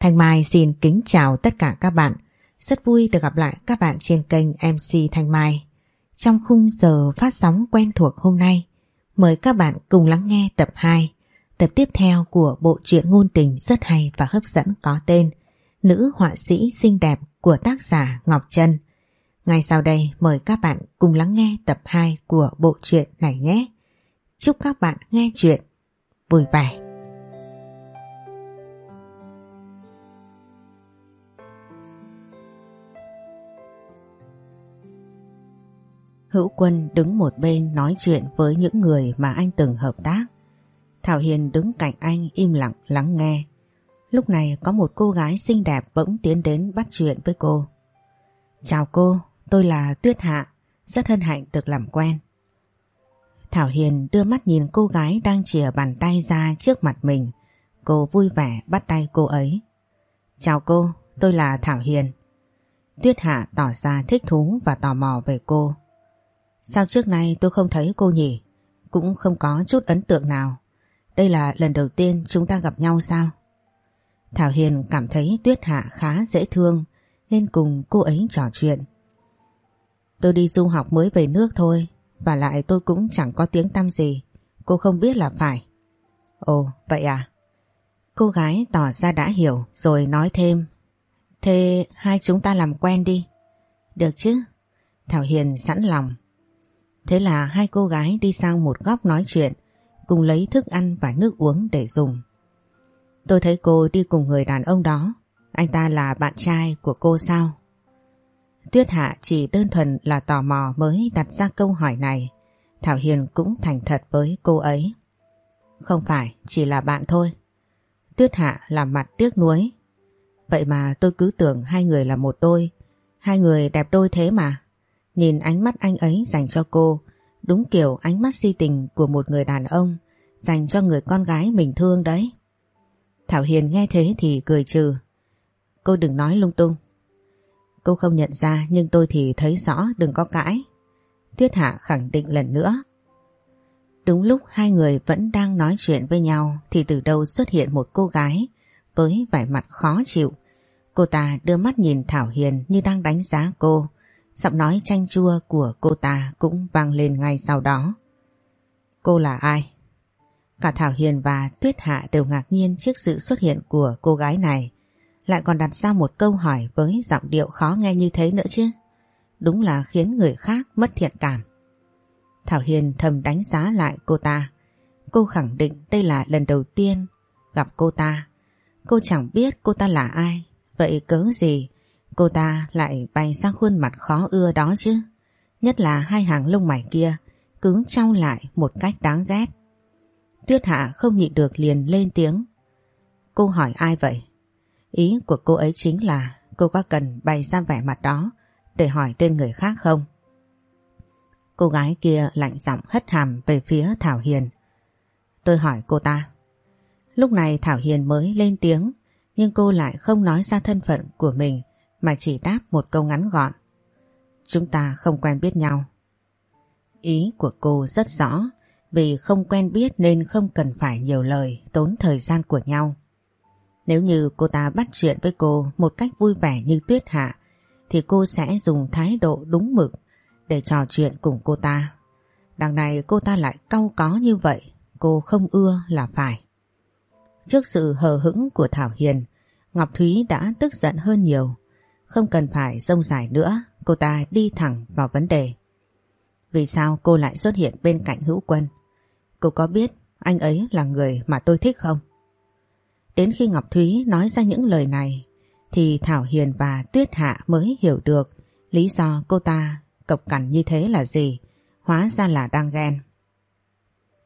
Thanh Mai xin kính chào tất cả các bạn. Rất vui được gặp lại các bạn trên kênh MC Thanh Mai. Trong khung giờ phát sóng quen thuộc hôm nay, mời các bạn cùng lắng nghe tập 2, tập tiếp theo của bộ truyện ngôn tình rất hay và hấp dẫn có tên Nữ họa sĩ xinh đẹp của tác giả Ngọc Trân. Ngay sau đây mời các bạn cùng lắng nghe tập 2 của bộ truyện này nhé. Chúc các bạn nghe chuyện vui vẻ. Hữu Quân đứng một bên nói chuyện với những người mà anh từng hợp tác. Thảo Hiền đứng cạnh anh im lặng lắng nghe. Lúc này có một cô gái xinh đẹp bỗng tiến đến bắt chuyện với cô. Chào cô, tôi là Tuyết Hạ, rất hân hạnh được làm quen. Thảo Hiền đưa mắt nhìn cô gái đang chìa bàn tay ra trước mặt mình. Cô vui vẻ bắt tay cô ấy. Chào cô, tôi là Thảo Hiền. Tuyết Hạ tỏ ra thích thú và tò mò về cô. Sao trước nay tôi không thấy cô nhỉ? Cũng không có chút ấn tượng nào. Đây là lần đầu tiên chúng ta gặp nhau sao? Thảo Hiền cảm thấy Tuyết Hạ khá dễ thương nên cùng cô ấy trò chuyện. Tôi đi du học mới về nước thôi và lại tôi cũng chẳng có tiếng tăm gì. Cô không biết là phải. Ồ, vậy à? Cô gái tỏ ra đã hiểu rồi nói thêm. Thế hai chúng ta làm quen đi. Được chứ? Thảo Hiền sẵn lòng. Thế là hai cô gái đi sang một góc nói chuyện, cùng lấy thức ăn và nước uống để dùng. Tôi thấy cô đi cùng người đàn ông đó, anh ta là bạn trai của cô sao? Tuyết Hạ chỉ đơn thuần là tò mò mới đặt ra câu hỏi này. Thảo Hiền cũng thành thật với cô ấy. Không phải, chỉ là bạn thôi. Tuyết Hạ làm mặt tiếc nuối. Vậy mà tôi cứ tưởng hai người là một đôi. Hai người đẹp đôi thế mà. Nhìn ánh mắt anh ấy dành cho cô, đúng kiểu ánh mắt si tình của một người đàn ông dành cho người con gái mình thương đấy. Thảo Hiền nghe thế thì cười trừ. Cô đừng nói lung tung. Cô không nhận ra nhưng tôi thì thấy rõ đừng có cãi. Tuyết Hạ khẳng định lần nữa. Đúng lúc hai người vẫn đang nói chuyện với nhau thì từ đâu xuất hiện một cô gái với vẻ mặt khó chịu. Cô ta đưa mắt nhìn Thảo Hiền như đang đánh giá cô. Giọng nói chanh chua của cô ta cũng vang lên ngay sau đó. Cô là ai? Cả Thảo Hiền và Tuyết Hạ đều ngạc nhiên trước sự xuất hiện của cô gái này. Lại còn đặt ra một câu hỏi với giọng điệu khó nghe như thế nữa chứ. Đúng là khiến người khác mất thiện cảm. Thảo Hiền thầm đánh giá lại cô ta. Cô khẳng định đây là lần đầu tiên gặp cô ta. Cô chẳng biết cô ta là ai. Vậy cớ gì cô ta lại bày ra khuôn mặt khó ưa đó chứ? Nhất là hai hàng lông mày kia, cứ trao lại một cách đáng ghét. Tuyết Hạ không nhịn được liền lên tiếng. Cô hỏi ai vậy? Ý của cô ấy chính là cô có cần bày ra vẻ mặt đó để hỏi tên người khác không? Cô gái kia lạnh giọng hất hàm về phía Thảo Hiền. Tôi hỏi cô ta. Lúc này Thảo Hiền mới lên tiếng, nhưng cô lại không nói ra thân phận của mình mà chỉ đáp một câu ngắn gọn. Chúng ta không quen biết nhau. Ý của cô rất rõ vì không quen biết nên không cần phải nhiều lời tốn thời gian của nhau. Nếu như cô ta bắt chuyện với cô một cách vui vẻ như tuyết hạ thì cô sẽ dùng thái độ đúng mực để trò chuyện cùng cô ta. Đằng này cô ta lại cau có như vậy, cô không ưa là phải. Trước sự hờ hững của Thảo Hiền, Ngọc Thúy đã tức giận hơn nhiều. Không cần phải rông dài nữa, cô ta đi thẳng vào vấn đề. Vì sao cô lại xuất hiện bên cạnh hữu quân? Cô có biết anh ấy là người mà tôi thích không? Đến khi Ngọc Thúy nói ra những lời này thì Thảo Hiền và Tuyết Hạ mới hiểu được lý do cô ta cộc cằn như thế là gì, hóa ra là đang ghen.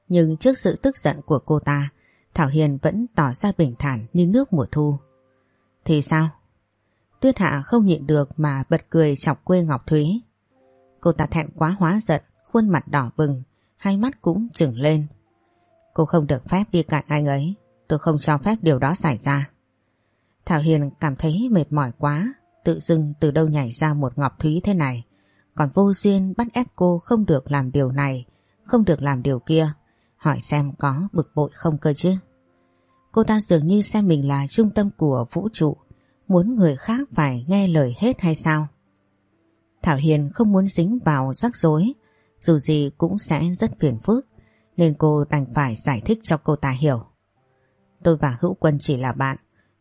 Nhưng trước sự tức giận của cô ta, Thảo Hiền vẫn tỏ ra bình thản như nước mùa thu. Thì sao? Tuyết Hạ không nhịn được mà bật cười chọc quê Ngọc Thúy. Cô ta thẹn quá hóa giận, khuôn mặt đỏ bừng, hai mắt cũng trừng lên. Cô không được phép đi cạnh anh ấy, tôi không cho phép điều đó xảy ra. Thảo Hiền cảm thấy mệt mỏi quá, tự dưng từ đâu nhảy ra một Ngọc Thúy thế này. Còn vô duyên bắt ép cô không được làm điều này, không được làm điều kia. Hỏi xem có bực bội không cơ chứ. Cô ta dường như xem mình là trung tâm của vũ trụ, muốn người khác phải nghe lời hết hay sao? Thảo Hiền không muốn dính vào rắc rối, dù gì cũng sẽ rất phiền phức, nên cô đành phải giải thích cho cô ta hiểu. Tôi và Hữu Quân chỉ là bạn,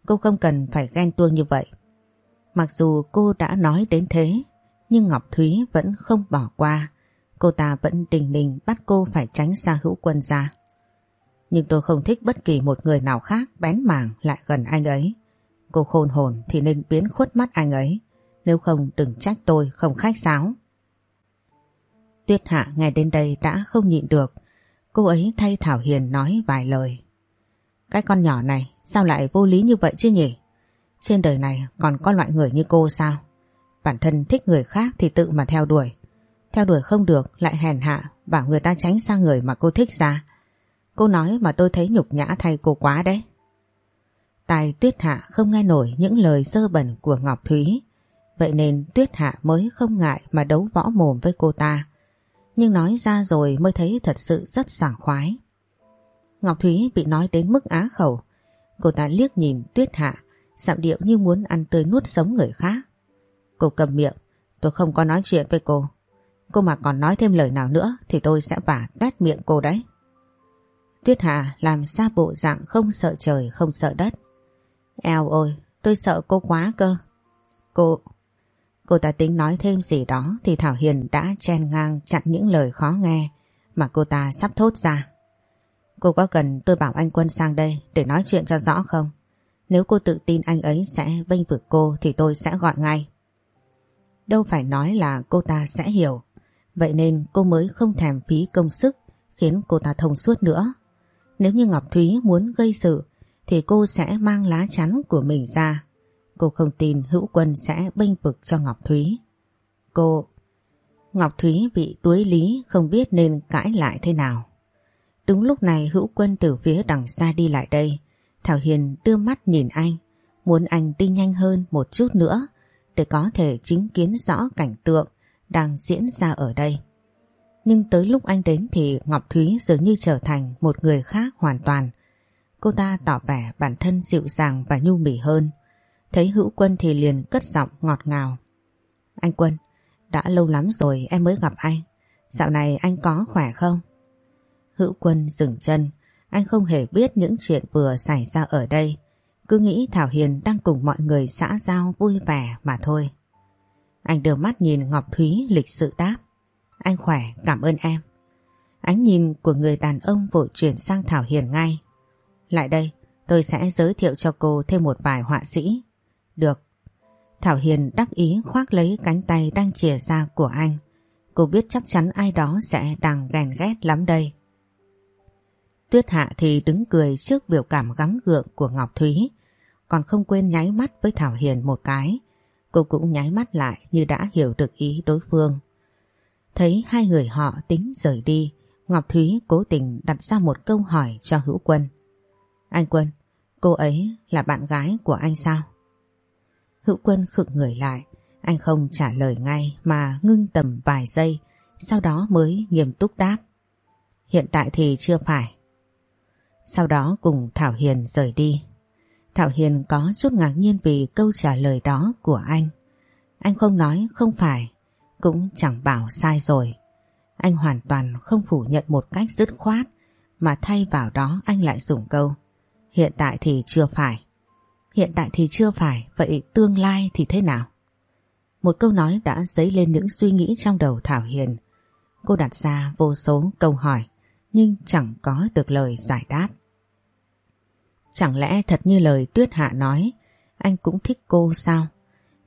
cô không cần phải ghen tuông như vậy. Mặc dù cô đã nói đến thế, nhưng Ngọc Thúy vẫn không bỏ qua. Cô ta vẫn đình đình bắt cô phải tránh xa Hữu Quân ra. Nhưng tôi không thích bất kỳ một người nào khác bén mảng lại gần anh ấy. Cô khôn hồn thì nên biến khuất mắt anh ấy. Nếu không, đừng trách tôi, không khách sáo. Tuyết Hạ nghe đến đây đã không nhịn được. Cô ấy thay Thảo Hiền nói vài lời. Cái con nhỏ này, sao lại vô lý như vậy chứ nhỉ? Trên đời này còn có loại người như cô sao? Bản thân thích người khác thì tự mà theo đuổi. Theo đuổi không được, lại hèn hạ, bảo người ta tránh xa người mà cô thích ra. Cô nói mà tôi thấy nhục nhã thay cô quá đấy tai Tuyết Hạ không nghe nổi những lời dơ bẩn của Ngọc Thúy. Vậy nên Tuyết Hạ mới không ngại mà đấu võ mồm với cô ta. Nhưng nói ra rồi mới thấy thật sự rất sảng khoái. Ngọc Thúy bị nói đến mức á khẩu. Cô ta liếc nhìn Tuyết Hạ, giọng điệu như muốn ăn tươi nuốt sống người khác. Cô cầm miệng, tôi không có nói chuyện với cô. Cô mà còn nói thêm lời nào nữa thì tôi sẽ vả đát miệng cô đấy. Tuyết Hạ làm ra bộ dạng không sợ trời không sợ đất. Eo ôi, tôi sợ cô quá cơ. Cô... Cô ta tính nói thêm gì đó thì Thảo Hiền đã chen ngang chặn những lời khó nghe mà cô ta sắp thốt ra. Cô có cần tôi bảo anh Quân sang đây để nói chuyện cho rõ không? Nếu cô tự tin anh ấy sẽ bênh vực cô thì tôi sẽ gọi ngay. Đâu phải nói là cô ta sẽ hiểu. Vậy nên cô mới không thèm phí công sức khiến cô ta thông suốt nữa. Nếu như Ngọc Thúy muốn gây sự thì cô sẽ mang lá chắn của mình ra. Cô không tin hữu quân sẽ bênh vực cho Ngọc Thúy. Cô... Ngọc Thúy bị đuối lý không biết nên cãi lại thế nào. Đúng lúc này hữu quân từ phía đằng xa đi lại đây. Thảo Hiền đưa mắt nhìn anh, muốn anh đi nhanh hơn một chút nữa để có thể chứng kiến rõ cảnh tượng đang diễn ra ở đây. Nhưng tới lúc anh đến thì Ngọc Thúy dường như trở thành một người khác hoàn toàn. Cô ta tỏ vẻ bản thân dịu dàng và nhu mì hơn. Thấy hữu quân thì liền cất giọng ngọt ngào. Anh Quân, đã lâu lắm rồi em mới gặp anh. Dạo này anh có khỏe không? Hữu Quân dừng chân. Anh không hề biết những chuyện vừa xảy ra ở đây. Cứ nghĩ Thảo Hiền đang cùng mọi người xã giao vui vẻ mà thôi. Anh đưa mắt nhìn Ngọc Thúy lịch sự đáp. Anh khỏe, cảm ơn em. Ánh nhìn của người đàn ông vội chuyển sang Thảo Hiền ngay. Lại đây, tôi sẽ giới thiệu cho cô thêm một vài họa sĩ. Được. Thảo Hiền đắc ý khoác lấy cánh tay đang chìa ra của anh. Cô biết chắc chắn ai đó sẽ đang ghen ghét lắm đây. Tuyết Hạ thì đứng cười trước biểu cảm gắng gượng của Ngọc Thúy, còn không quên nháy mắt với Thảo Hiền một cái. Cô cũng nháy mắt lại như đã hiểu được ý đối phương. Thấy hai người họ tính rời đi, Ngọc Thúy cố tình đặt ra một câu hỏi cho Hữu Quân. Anh Quân, cô ấy là bạn gái của anh sao? Hữu Quân khựng người lại, anh không trả lời ngay mà ngưng tầm vài giây, sau đó mới nghiêm túc đáp. Hiện tại thì chưa phải. Sau đó cùng Thảo Hiền rời đi. Thảo Hiền có chút ngạc nhiên vì câu trả lời đó của anh. Anh không nói không phải, cũng chẳng bảo sai rồi. Anh hoàn toàn không phủ nhận một cách dứt khoát, mà thay vào đó anh lại dùng câu. Hiện tại thì chưa phải. Hiện tại thì chưa phải, vậy tương lai thì thế nào? Một câu nói đã dấy lên những suy nghĩ trong đầu Thảo Hiền. Cô đặt ra vô số câu hỏi, nhưng chẳng có được lời giải đáp. Chẳng lẽ thật như lời Tuyết Hạ nói, anh cũng thích cô sao?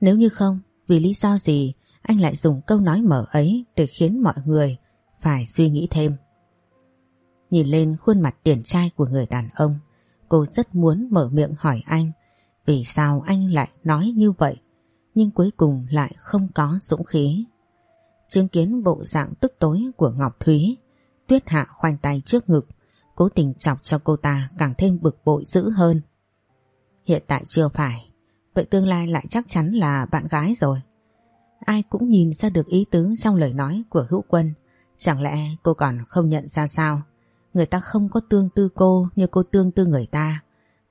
Nếu như không, vì lý do gì anh lại dùng câu nói mở ấy để khiến mọi người phải suy nghĩ thêm. Nhìn lên khuôn mặt điển trai của người đàn ông, cô rất muốn mở miệng hỏi anh vì sao anh lại nói như vậy, nhưng cuối cùng lại không có dũng khí. Chứng kiến bộ dạng tức tối của Ngọc Thúy, Tuyết Hạ khoanh tay trước ngực, cố tình chọc cho cô ta càng thêm bực bội dữ hơn. Hiện tại chưa phải, vậy tương lai lại chắc chắn là bạn gái rồi. Ai cũng nhìn ra được ý tứ trong lời nói của hữu quân, chẳng lẽ cô còn không nhận ra sao? Người ta không có tương tư cô như cô tương tư người ta.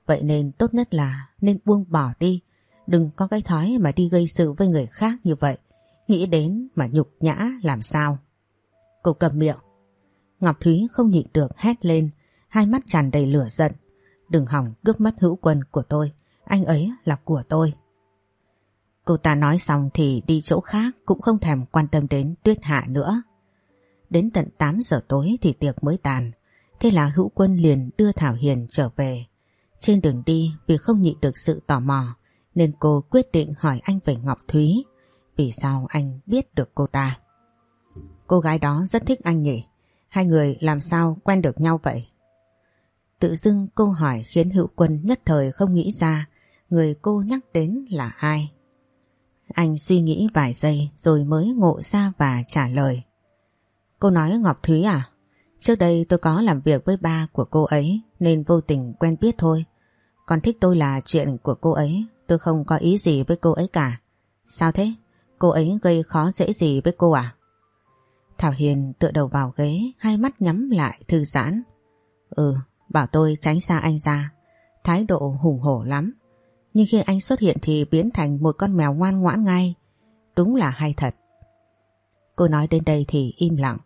Vậy nên tốt nhất là nên buông bỏ đi. Đừng có cái thói mà đi gây sự với người khác như vậy. Nghĩ đến mà nhục nhã làm sao. Cô cầm miệng. Ngọc Thúy không nhịn được hét lên. Hai mắt tràn đầy lửa giận. Đừng hỏng cướp mất hữu quân của tôi. Anh ấy là của tôi. Cô ta nói xong thì đi chỗ khác cũng không thèm quan tâm đến tuyết hạ nữa. Đến tận 8 giờ tối thì tiệc mới tàn. Thế là hữu quân liền đưa Thảo Hiền trở về. Trên đường đi, vì không nhịn được sự tò mò, nên cô quyết định hỏi anh về Ngọc Thúy. Vì sao anh biết được cô ta? Cô gái đó rất thích anh nhỉ? Hai người làm sao quen được nhau vậy? Tự dưng câu hỏi khiến hữu quân nhất thời không nghĩ ra, người cô nhắc đến là ai. Anh suy nghĩ vài giây rồi mới ngộ ra và trả lời. Cô nói Ngọc Thúy à? Trước đây tôi có làm việc với ba của cô ấy nên vô tình quen biết thôi. Còn thích tôi là chuyện của cô ấy, tôi không có ý gì với cô ấy cả. Sao thế? Cô ấy gây khó dễ gì với cô à? Thảo Hiền tựa đầu vào ghế, hai mắt nhắm lại thư giãn. Ừ, bảo tôi tránh xa anh ra. Thái độ hùng hổ lắm. Nhưng khi anh xuất hiện thì biến thành một con mèo ngoan ngoãn ngay. Đúng là hay thật. Cô nói đến đây thì im lặng.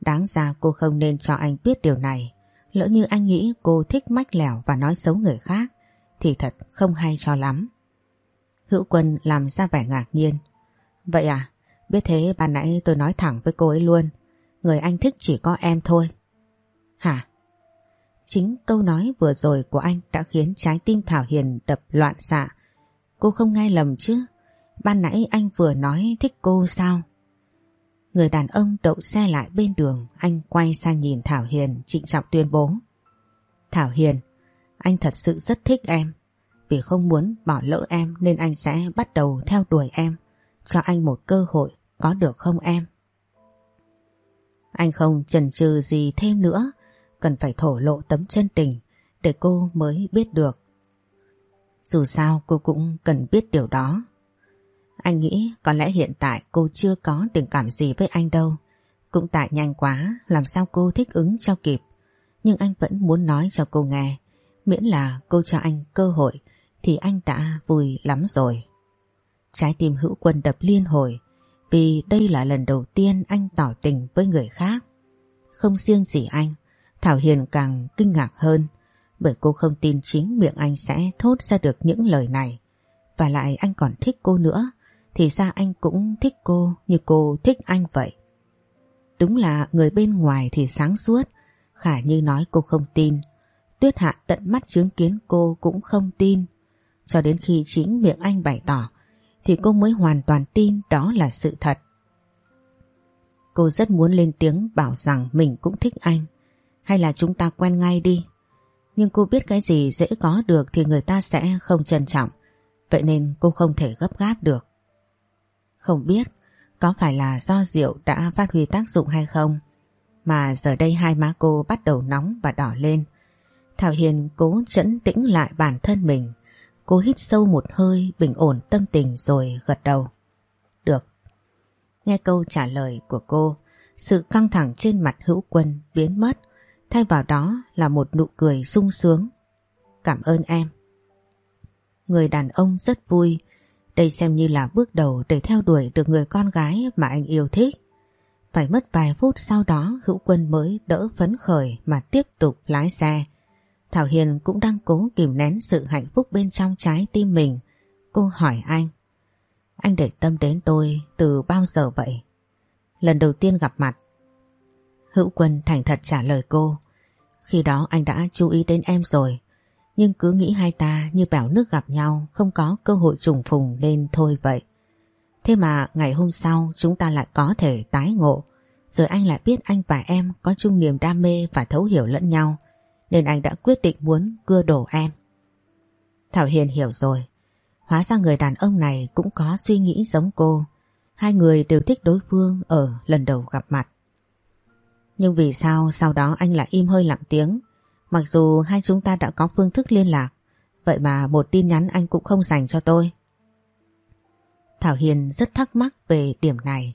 Đáng ra cô không nên cho anh biết điều này. Lỡ như anh nghĩ cô thích mách lẻo và nói xấu người khác thì thật không hay cho lắm. Hữu quân làm ra vẻ ngạc nhiên. Vậy à, biết thế ban nãy tôi nói thẳng với cô ấy luôn. Người anh thích chỉ có em thôi. Hả? Chính câu nói vừa rồi của anh đã khiến trái tim Thảo Hiền đập loạn xạ. Cô không nghe lầm chứ. Ban nãy anh vừa nói thích cô sao? Người đàn ông đậu xe lại bên đường, anh quay sang nhìn Thảo Hiền trịnh trọng tuyên bố. Thảo Hiền, anh thật sự rất thích em. Vì không muốn bỏ lỡ em nên anh sẽ bắt đầu theo đuổi em. Cho anh một cơ hội, có được không em? Anh không chần chừ gì thêm nữa, cần phải thổ lộ tấm chân tình để cô mới biết được. Dù sao cô cũng cần biết điều đó. Anh nghĩ có lẽ hiện tại cô chưa có tình cảm gì với anh đâu. Cũng tại nhanh quá, làm sao cô thích ứng cho kịp. Nhưng anh vẫn muốn nói cho cô nghe. Miễn là cô cho anh cơ hội thì anh đã vui lắm rồi. Trái tim hữu quân đập liên hồi vì đây là lần đầu tiên anh tỏ tình với người khác. Không riêng gì anh, Thảo Hiền càng kinh ngạc hơn bởi cô không tin chính miệng anh sẽ thốt ra được những lời này. Và lại anh còn thích cô nữa thì ra anh cũng thích cô như cô thích anh vậy. Đúng là người bên ngoài thì sáng suốt, Khả Như nói cô không tin. Tuyết Hạ tận mắt chứng kiến cô cũng không tin. Cho đến khi chính miệng anh bày tỏ thì cô mới hoàn toàn tin đó là sự thật. Cô rất muốn lên tiếng bảo rằng mình cũng thích anh hay là chúng ta quen ngay đi. Nhưng cô biết cái gì dễ có được thì người ta sẽ không trân trọng. Vậy nên cô không thể gấp gáp được. Không biết có phải là do rượu đã phát huy tác dụng hay không mà giờ đây hai má cô bắt đầu nóng và đỏ lên. Thảo Hiền cố chấn tĩnh lại bản thân mình. Cô hít sâu một hơi bình ổn tâm tình rồi gật đầu. Được. Nghe câu trả lời của cô, sự căng thẳng trên mặt hữu quân biến mất, thay vào đó là một nụ cười sung sướng. Cảm ơn em. Người đàn ông rất vui đây xem như là bước đầu để theo đuổi được người con gái mà anh yêu thích. Phải mất vài phút sau đó, hữu quân mới đỡ phấn khởi mà tiếp tục lái xe. Thảo Hiền cũng đang cố kìm nén sự hạnh phúc bên trong trái tim mình. Cô hỏi anh. Anh để tâm đến tôi từ bao giờ vậy? Lần đầu tiên gặp mặt. Hữu quân thành thật trả lời cô. Khi đó anh đã chú ý đến em rồi. Nhưng cứ nghĩ hai ta như bẻo nước gặp nhau, không có cơ hội trùng phùng nên thôi vậy. Thế mà ngày hôm sau, chúng ta lại có thể tái ngộ. Rồi anh lại biết anh và em có chung niềm đam mê và thấu hiểu lẫn nhau. Nên anh đã quyết định muốn cưa đổ em. Thảo Hiền hiểu rồi. Hóa ra người đàn ông này cũng có suy nghĩ giống cô. Hai người đều thích đối phương ở lần đầu gặp mặt. Nhưng vì sao sau đó anh lại im hơi lặng tiếng Mặc dù hai chúng ta đã có phương thức liên lạc Vậy mà một tin nhắn anh cũng không dành cho tôi Thảo Hiền rất thắc mắc về điểm này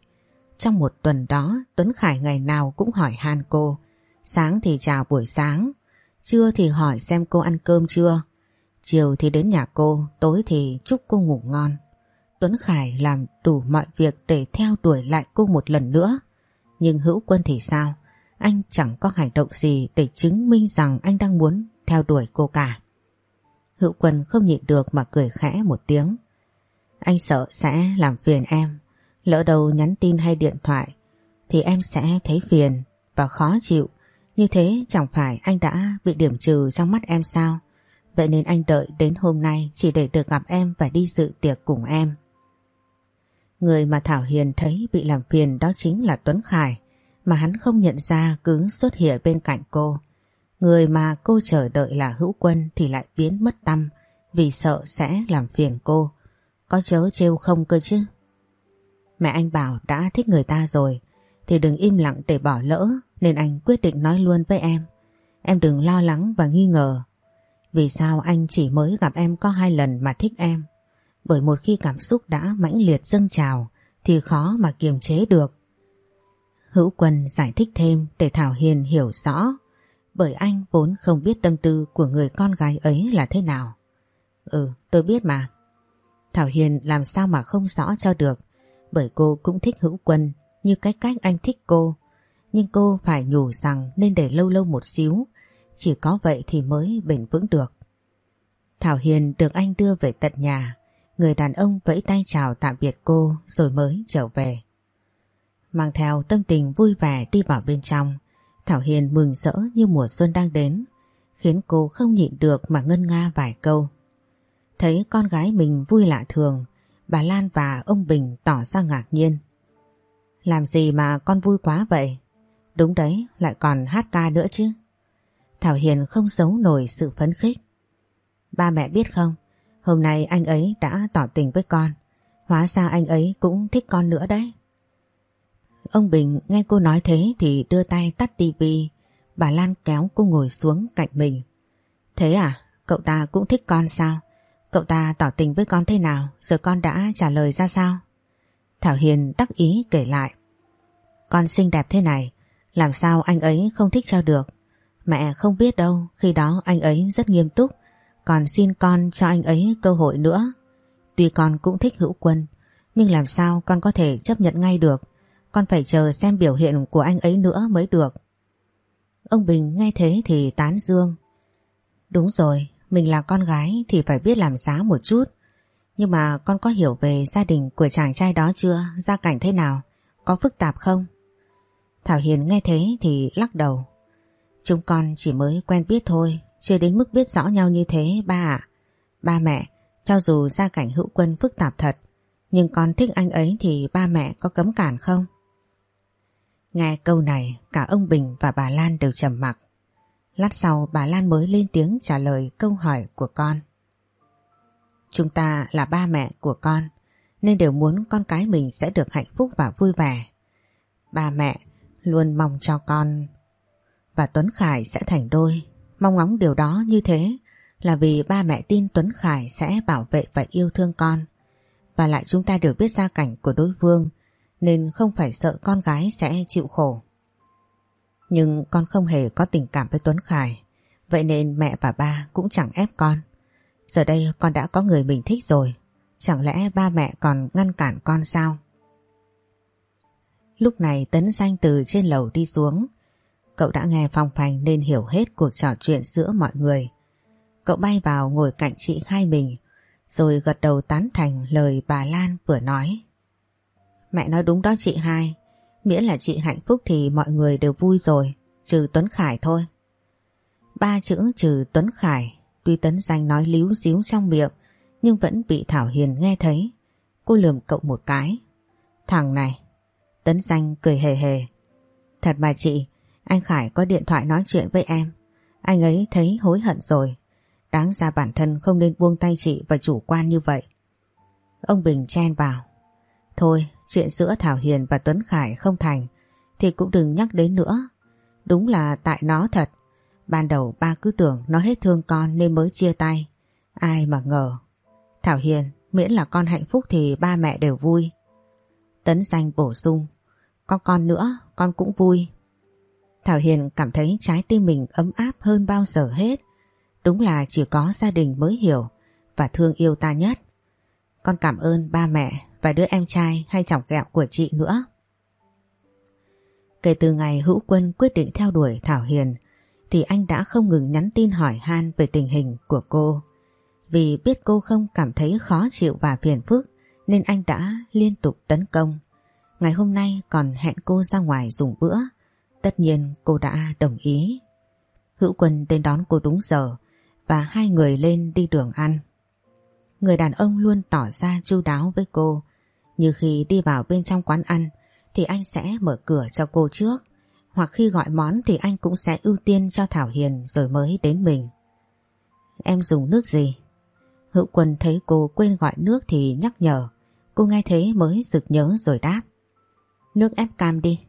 Trong một tuần đó Tuấn Khải ngày nào cũng hỏi han cô Sáng thì chào buổi sáng Trưa thì hỏi xem cô ăn cơm chưa Chiều thì đến nhà cô, tối thì chúc cô ngủ ngon. Tuấn Khải làm đủ mọi việc để theo đuổi lại cô một lần nữa. Nhưng hữu quân thì sao? Anh chẳng có hành động gì để chứng minh rằng anh đang muốn theo đuổi cô cả. Hữu quân không nhịn được mà cười khẽ một tiếng. Anh sợ sẽ làm phiền em. Lỡ đầu nhắn tin hay điện thoại, thì em sẽ thấy phiền và khó chịu. Như thế chẳng phải anh đã bị điểm trừ trong mắt em sao? Vậy nên anh đợi đến hôm nay chỉ để được gặp em và đi dự tiệc cùng em. Người mà Thảo Hiền thấy bị làm phiền đó chính là Tuấn Khải mà hắn không nhận ra cứ xuất hiện bên cạnh cô. Người mà cô chờ đợi là hữu quân thì lại biến mất tâm vì sợ sẽ làm phiền cô. Có chớ trêu không cơ chứ? Mẹ anh bảo đã thích người ta rồi, thì đừng im lặng để bỏ lỡ, nên anh quyết định nói luôn với em. Em đừng lo lắng và nghi ngờ. Vì sao anh chỉ mới gặp em có hai lần mà thích em? Bởi một khi cảm xúc đã mãnh liệt dâng trào, thì khó mà kiềm chế được. Hữu Quân giải thích thêm để Thảo Hiền hiểu rõ bởi anh vốn không biết tâm tư của người con gái ấy là thế nào. Ừ, tôi biết mà. Thảo Hiền làm sao mà không rõ cho được bởi cô cũng thích Hữu Quân như cái cách anh thích cô. Nhưng cô phải nhủ rằng nên để lâu lâu một xíu, chỉ có vậy thì mới bền vững được. Thảo Hiền được anh đưa về tận nhà, người đàn ông vẫy tay chào tạm biệt cô rồi mới trở về. Mang theo tâm tình vui vẻ đi vào bên trong, Thảo Hiền mừng rỡ như mùa xuân đang đến, khiến cô không nhịn được mà ngân nga vài câu. Thấy con gái mình vui lạ thường, bà Lan và ông Bình tỏ ra ngạc nhiên. Làm gì mà con vui quá vậy? Đúng đấy, lại còn hát ca nữa chứ. Thảo Hiền không giấu nổi sự phấn khích. Ba mẹ biết không, hôm nay anh ấy đã tỏ tình với con. Hóa ra anh ấy cũng thích con nữa đấy. Ông Bình nghe cô nói thế thì đưa tay tắt tivi. Bà Lan kéo cô ngồi xuống cạnh mình. Thế à, cậu ta cũng thích con sao? Cậu ta tỏ tình với con thế nào giờ con đã trả lời ra sao? Thảo Hiền đắc ý kể lại. Con xinh đẹp thế này, làm sao anh ấy không thích cho được? Mẹ không biết đâu, khi đó anh ấy rất nghiêm túc, còn xin con cho anh ấy cơ hội nữa. Tuy con cũng thích hữu quân, nhưng làm sao con có thể chấp nhận ngay được, con phải chờ xem biểu hiện của anh ấy nữa mới được. Ông Bình nghe thế thì tán dương. Đúng rồi, mình là con gái thì phải biết làm giá một chút. Nhưng mà con có hiểu về gia đình của chàng trai đó chưa? Gia cảnh thế nào? Có phức tạp không? Thảo Hiền nghe thế thì lắc đầu. Chúng con chỉ mới quen biết thôi, chưa đến mức biết rõ nhau như thế ba ạ. Ba mẹ, cho dù gia cảnh hữu quân phức tạp thật, nhưng con thích anh ấy thì ba mẹ có cấm cản không? Nghe câu này, cả ông Bình và bà Lan đều trầm mặc. Lát sau bà Lan mới lên tiếng trả lời câu hỏi của con. Chúng ta là ba mẹ của con nên đều muốn con cái mình sẽ được hạnh phúc và vui vẻ. Ba mẹ luôn mong cho con và Tuấn Khải sẽ thành đôi. Mong ngóng điều đó như thế là vì ba mẹ tin Tuấn Khải sẽ bảo vệ và yêu thương con. Và lại chúng ta đều biết gia cảnh của đối phương nên không phải sợ con gái sẽ chịu khổ. Nhưng con không hề có tình cảm với Tuấn Khải, Vậy nên mẹ và ba cũng chẳng ép con. Giờ đây con đã có người mình thích rồi, Chẳng lẽ ba mẹ còn ngăn cản con sao? Lúc này Tấn Danh từ trên lầu đi xuống. Cậu đã nghe phong phanh nên hiểu hết cuộc trò chuyện giữa mọi người. Cậu bay vào ngồi cạnh chị Khai mình, Rồi gật đầu tán thành lời bà Lan vừa nói. Mẹ nói đúng đó chị hai Miễn là chị hạnh phúc thì mọi người đều vui rồi, trừ Tuấn Khải thôi. Ba chữ trừ Tuấn Khải, tuy Tấn Danh nói líu díu trong miệng, nhưng vẫn bị Thảo Hiền nghe thấy. Cô lườm cậu một cái. Thằng này, Tấn Danh cười hề hề. Thật mà chị, anh Khải có điện thoại nói chuyện với em. Anh ấy thấy hối hận rồi. Đáng ra bản thân không nên buông tay chị và chủ quan như vậy. Ông Bình chen vào. Thôi, chuyện giữa Thảo Hiền và Tuấn Khải không thành thì cũng đừng nhắc đến nữa. Đúng là tại nó thật. Ban đầu ba cứ tưởng nó hết thương con nên mới chia tay. Ai mà ngờ. Thảo Hiền, miễn là con hạnh phúc thì ba mẹ đều vui. Tấn danh bổ sung. Có con nữa, con cũng vui. Thảo Hiền cảm thấy trái tim mình ấm áp hơn bao giờ hết. Đúng là chỉ có gia đình mới hiểu và thương yêu ta nhất. Con cảm ơn ba mẹ và đứa em trai hay chọc ghẹo của chị nữa. Kể từ ngày hữu quân quyết định theo đuổi Thảo Hiền, thì anh đã không ngừng nhắn tin hỏi han về tình hình của cô. Vì biết cô không cảm thấy khó chịu và phiền phức, nên anh đã liên tục tấn công. Ngày hôm nay còn hẹn cô ra ngoài dùng bữa. Tất nhiên cô đã đồng ý. Hữu quân đến đón cô đúng giờ và hai người lên đi đường ăn. Người đàn ông luôn tỏ ra chu đáo với cô. Như khi đi vào bên trong quán ăn, thì anh sẽ mở cửa cho cô trước. Hoặc khi gọi món thì anh cũng sẽ ưu tiên cho Thảo Hiền rồi mới đến mình. Em dùng nước gì? Hữu quân thấy cô quên gọi nước thì nhắc nhở. Cô nghe thế mới rực nhớ rồi đáp. Nước ép cam đi.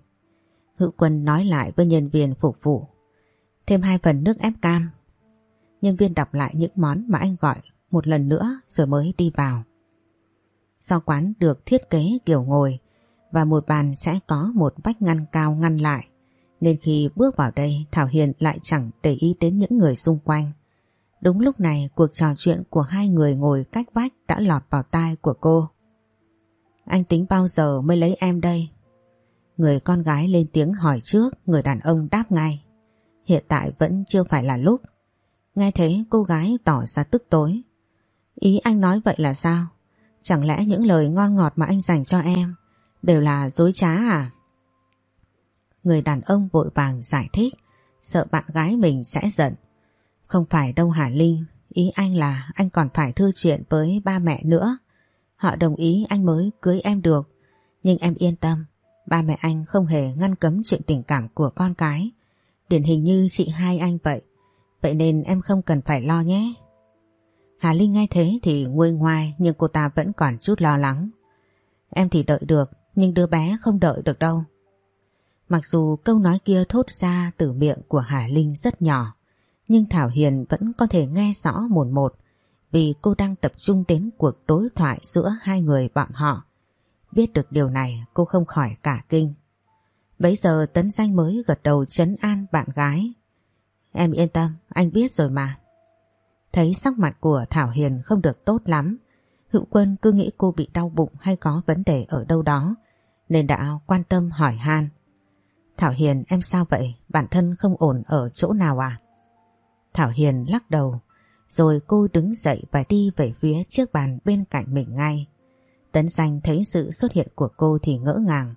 Hữu quân nói lại với nhân viên phục vụ. Thêm hai phần nước ép cam. Nhân viên đọc lại những món mà anh gọi một lần nữa rồi mới đi vào. Do quán được thiết kế kiểu ngồi và một bàn sẽ có một vách ngăn cao ngăn lại nên khi bước vào đây Thảo Hiền lại chẳng để ý đến những người xung quanh. Đúng lúc này cuộc trò chuyện của hai người ngồi cách vách đã lọt vào tai của cô. Anh tính bao giờ mới lấy em đây? Người con gái lên tiếng hỏi trước, người đàn ông đáp ngay. Hiện tại vẫn chưa phải là lúc. Nghe thế cô gái tỏ ra tức tối. Ý anh nói vậy là sao? Chẳng lẽ những lời ngon ngọt mà anh dành cho em đều là dối trá à? Người đàn ông vội vàng giải thích, sợ bạn gái mình sẽ giận. Không phải đâu Hà Linh, ý anh là anh còn phải thư chuyện với ba mẹ nữa. Họ đồng ý anh mới cưới em được. Nhưng em yên tâm, ba mẹ anh không hề ngăn cấm chuyện tình cảm của con cái. Điển hình như chị hai anh vậy. Vậy nên em không cần phải lo nhé. Hà Linh nghe thế thì nguôi ngoai nhưng cô ta vẫn còn chút lo lắng. Em thì đợi được nhưng đứa bé không đợi được đâu. Mặc dù câu nói kia thốt ra từ miệng của Hà Linh rất nhỏ nhưng Thảo Hiền vẫn có thể nghe rõ một một vì cô đang tập trung đến cuộc đối thoại giữa hai người bọn họ. Biết được điều này cô không khỏi cả kinh. Bấy giờ Tấn Danh mới gật đầu chấn an bạn gái. Em yên tâm, anh biết rồi mà. Thấy sắc mặt của Thảo Hiền không được tốt lắm, Hữu Quân cứ nghĩ cô bị đau bụng hay có vấn đề ở đâu đó, nên đã quan tâm hỏi han. Thảo Hiền em sao vậy? Bản thân không ổn ở chỗ nào à? Thảo Hiền lắc đầu, rồi cô đứng dậy và đi về phía chiếc bàn bên cạnh mình ngay. Tấn Danh thấy sự xuất hiện của cô thì ngỡ ngàng,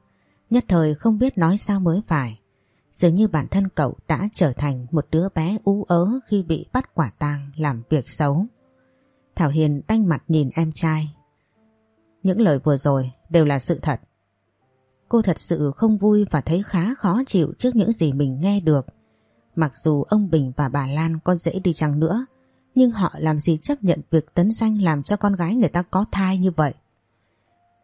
nhất thời không biết nói sao mới phải. Dường như bản thân cậu đã trở thành một đứa bé ú ớ khi bị bắt quả tang làm việc xấu. Thảo Hiền đanh mặt nhìn em trai. Những lời vừa rồi đều là sự thật. Cô thật sự không vui và thấy khá khó chịu trước những gì mình nghe được. Mặc dù ông Bình và bà Lan có dễ đi chăng nữa, nhưng họ làm gì chấp nhận việc tấn danh làm cho con gái người ta có thai như vậy.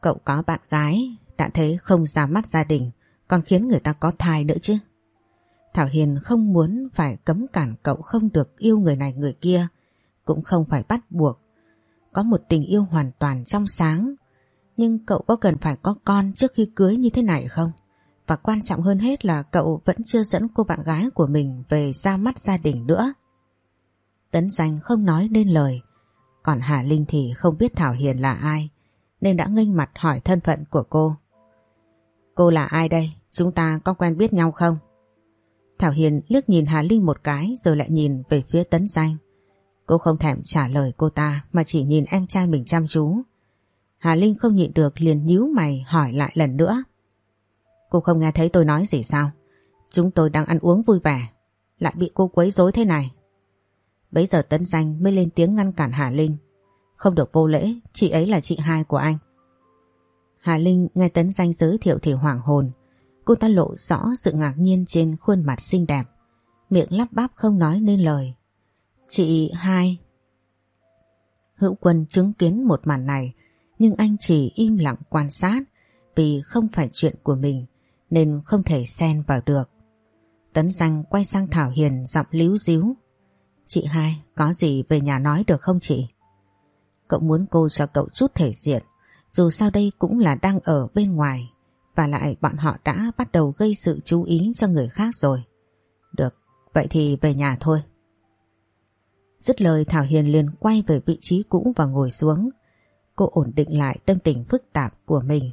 Cậu có bạn gái, đã thấy không ra mắt gia đình, còn khiến người ta có thai nữa chứ. Thảo Hiền không muốn phải cấm cản cậu không được yêu người này người kia, cũng không phải bắt buộc. Có một tình yêu hoàn toàn trong sáng, nhưng cậu có cần phải có con trước khi cưới như thế này không? Và quan trọng hơn hết là cậu vẫn chưa dẫn cô bạn gái của mình về ra mắt gia đình nữa. Tấn danh không nói nên lời, còn Hà Linh thì không biết Thảo Hiền là ai, nên đã nghênh mặt hỏi thân phận của cô. Cô là ai đây? Chúng ta có quen biết nhau không? Thảo Hiền liếc nhìn Hà Linh một cái rồi lại nhìn về phía Tấn Danh. Cô không thèm trả lời cô ta mà chỉ nhìn em trai mình chăm chú. Hà Linh không nhịn được liền nhíu mày hỏi lại lần nữa. Cô không nghe thấy tôi nói gì sao? Chúng tôi đang ăn uống vui vẻ, lại bị cô quấy rối thế này. Bấy giờ Tấn Danh mới lên tiếng ngăn cản Hà Linh. Không được vô lễ, chị ấy là chị hai của anh. Hà Linh nghe Tấn Danh giới thiệu thì hoảng hồn. Cô ta lộ rõ sự ngạc nhiên trên khuôn mặt xinh đẹp. Miệng lắp bắp không nói nên lời. Chị hai. Hữu quân chứng kiến một màn này nhưng anh chỉ im lặng quan sát vì không phải chuyện của mình nên không thể xen vào được. Tấn danh quay sang Thảo Hiền giọng líu díu. Chị hai, có gì về nhà nói được không chị? Cậu muốn cô cho cậu chút thể diện, dù sao đây cũng là đang ở bên ngoài, và lại bọn họ đã bắt đầu gây sự chú ý cho người khác rồi. Được, vậy thì về nhà thôi. Dứt lời Thảo Hiền liền quay về vị trí cũ và ngồi xuống. Cô ổn định lại tâm tình phức tạp của mình.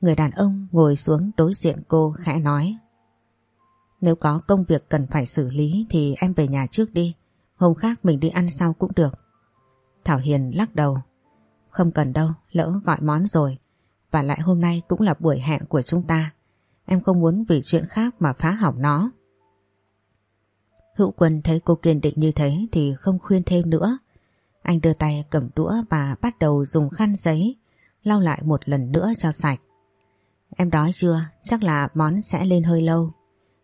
Người đàn ông ngồi xuống đối diện cô khẽ nói. Nếu có công việc cần phải xử lý thì em về nhà trước đi. Hôm khác mình đi ăn sau cũng được. Thảo Hiền lắc đầu. Không cần đâu, lỡ gọi món rồi. Và lại hôm nay cũng là buổi hẹn của chúng ta. Em không muốn vì chuyện khác mà phá hỏng nó. Hữu quân thấy cô kiên định như thế thì không khuyên thêm nữa. Anh đưa tay cầm đũa và bắt đầu dùng khăn giấy lau lại một lần nữa cho sạch. Em đói chưa? Chắc là món sẽ lên hơi lâu.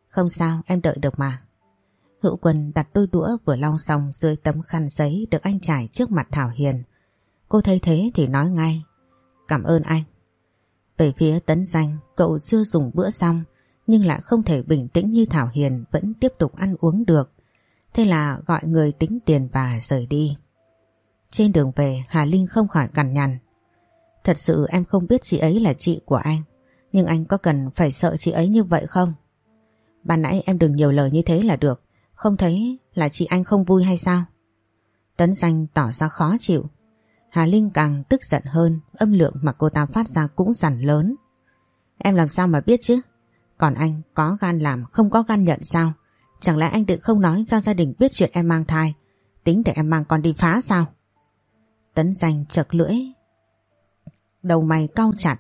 Không sao, em đợi được mà. Hữu quân đặt đôi đũa vừa lau xong dưới tấm khăn giấy được anh trải trước mặt Thảo Hiền. Cô thấy thế thì nói ngay. Cảm ơn anh. Về phía tấn danh, cậu chưa dùng bữa xong nhưng lại không thể bình tĩnh như Thảo Hiền vẫn tiếp tục ăn uống được. Thế là gọi người tính tiền và rời đi. Trên đường về Hà Linh không khỏi cằn nhằn. Thật sự em không biết chị ấy là chị của anh. Nhưng anh có cần phải sợ chị ấy như vậy không? Ban nãy em đừng nhiều lời như thế là được. Không thấy là chị anh không vui hay sao? Tấn danh tỏ ra khó chịu. Hà Linh càng tức giận hơn, âm lượng mà cô ta phát ra cũng dằn lớn. Em làm sao mà biết chứ? Còn anh có gan làm không có gan nhận sao? Chẳng lẽ anh định không nói cho gia đình biết chuyện em mang thai? Tính để em mang con đi phá sao? Tấn danh chật lưỡi Đầu mày cau chặt.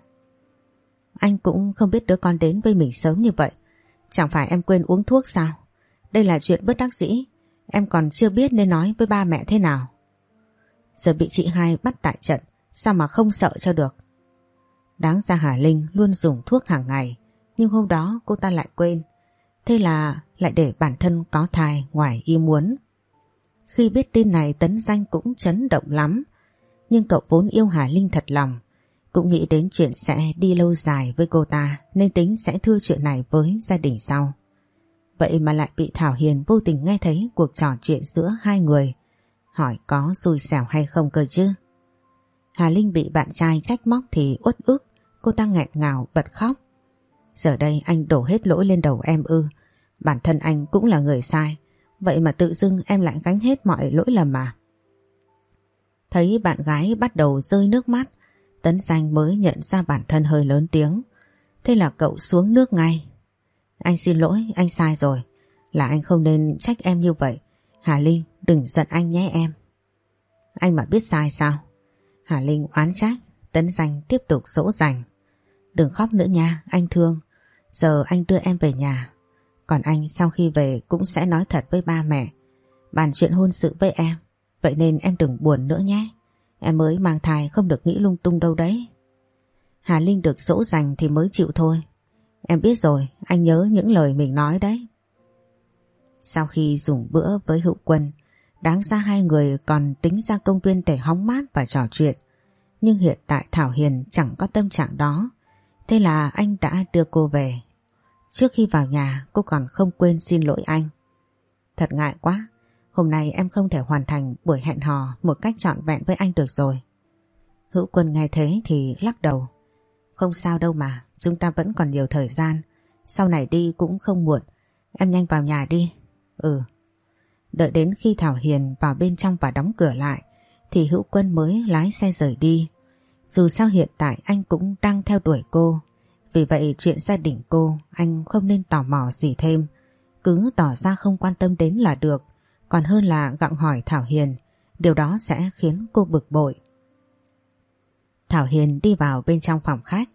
Anh cũng không biết đứa con đến với mình sớm như vậy. Chẳng phải em quên uống thuốc sao? Đây là chuyện bất đắc dĩ. Em còn chưa biết nên nói với ba mẹ thế nào. Giờ bị chị hai bắt tại trận, Sao mà không sợ cho được Đáng ra Hà Linh luôn dùng thuốc hàng ngày, Nhưng hôm đó cô ta lại quên Thế là lại để bản thân có thai ngoài ý muốn. Khi biết tin này, Tấn Danh cũng chấn động lắm. Nhưng cậu vốn yêu Hà Linh thật lòng. Cũng nghĩ đến chuyện sẽ đi lâu dài với cô ta, nên tính sẽ thưa chuyện này với gia đình sau. Vậy mà lại bị Thảo Hiền vô tình nghe thấy cuộc trò chuyện giữa hai người. Hỏi có xui xẻo hay không cơ chứ? Hà Linh bị bạn trai trách móc thì uất ức, cô ta nghẹn ngào bật khóc. Giờ đây anh đổ hết lỗi lên đầu em ư. Bản thân anh cũng là người sai. Vậy mà tự dưng em lại gánh hết mọi lỗi lầm mà. Thấy bạn gái bắt đầu rơi nước mắt, Tấn Danh mới nhận ra bản thân hơi lớn tiếng. Thế là cậu xuống nước ngay. Anh xin lỗi, anh sai rồi. Là anh không nên trách em như vậy. Hà Linh, đừng giận anh nhé em. Anh mà biết sai sao? Hà Linh oán trách, Tấn Danh tiếp tục dỗ dành. Đừng khóc nữa nha, anh thương. Giờ anh đưa em về nhà. Còn anh sau khi về cũng sẽ nói thật với ba mẹ. Bàn chuyện hôn sự với em. Vậy nên em đừng buồn nữa nhé. Em mới mang thai không được nghĩ lung tung đâu đấy. Hà Linh được dỗ dành thì mới chịu thôi. Em biết rồi, anh nhớ những lời mình nói đấy. Sau khi dùng bữa với hữu quân, đáng ra hai người còn tính ra công viên để hóng mát và trò chuyện. Nhưng hiện tại Thảo Hiền chẳng có tâm trạng đó. Thế là anh đã đưa cô về. Trước khi vào nhà cô còn không quên xin lỗi anh. Thật ngại quá, hôm nay em không thể hoàn thành buổi hẹn hò một cách trọn vẹn với anh được rồi. Hữu quân nghe thế thì lắc đầu. Không sao đâu mà, chúng ta vẫn còn nhiều thời gian. Sau này đi cũng không muộn, em nhanh vào nhà đi. Ừ. Đợi đến khi Thảo Hiền vào bên trong và đóng cửa lại, thì Hữu Quân mới lái xe rời đi. Dù sao hiện tại anh cũng đang theo đuổi cô. Vì vậy chuyện gia đình cô, anh không nên tò mò gì thêm. Cứ tỏ ra không quan tâm đến là được. Còn hơn là gặng hỏi Thảo Hiền. Điều đó sẽ khiến cô bực bội. Thảo Hiền đi vào bên trong phòng khách.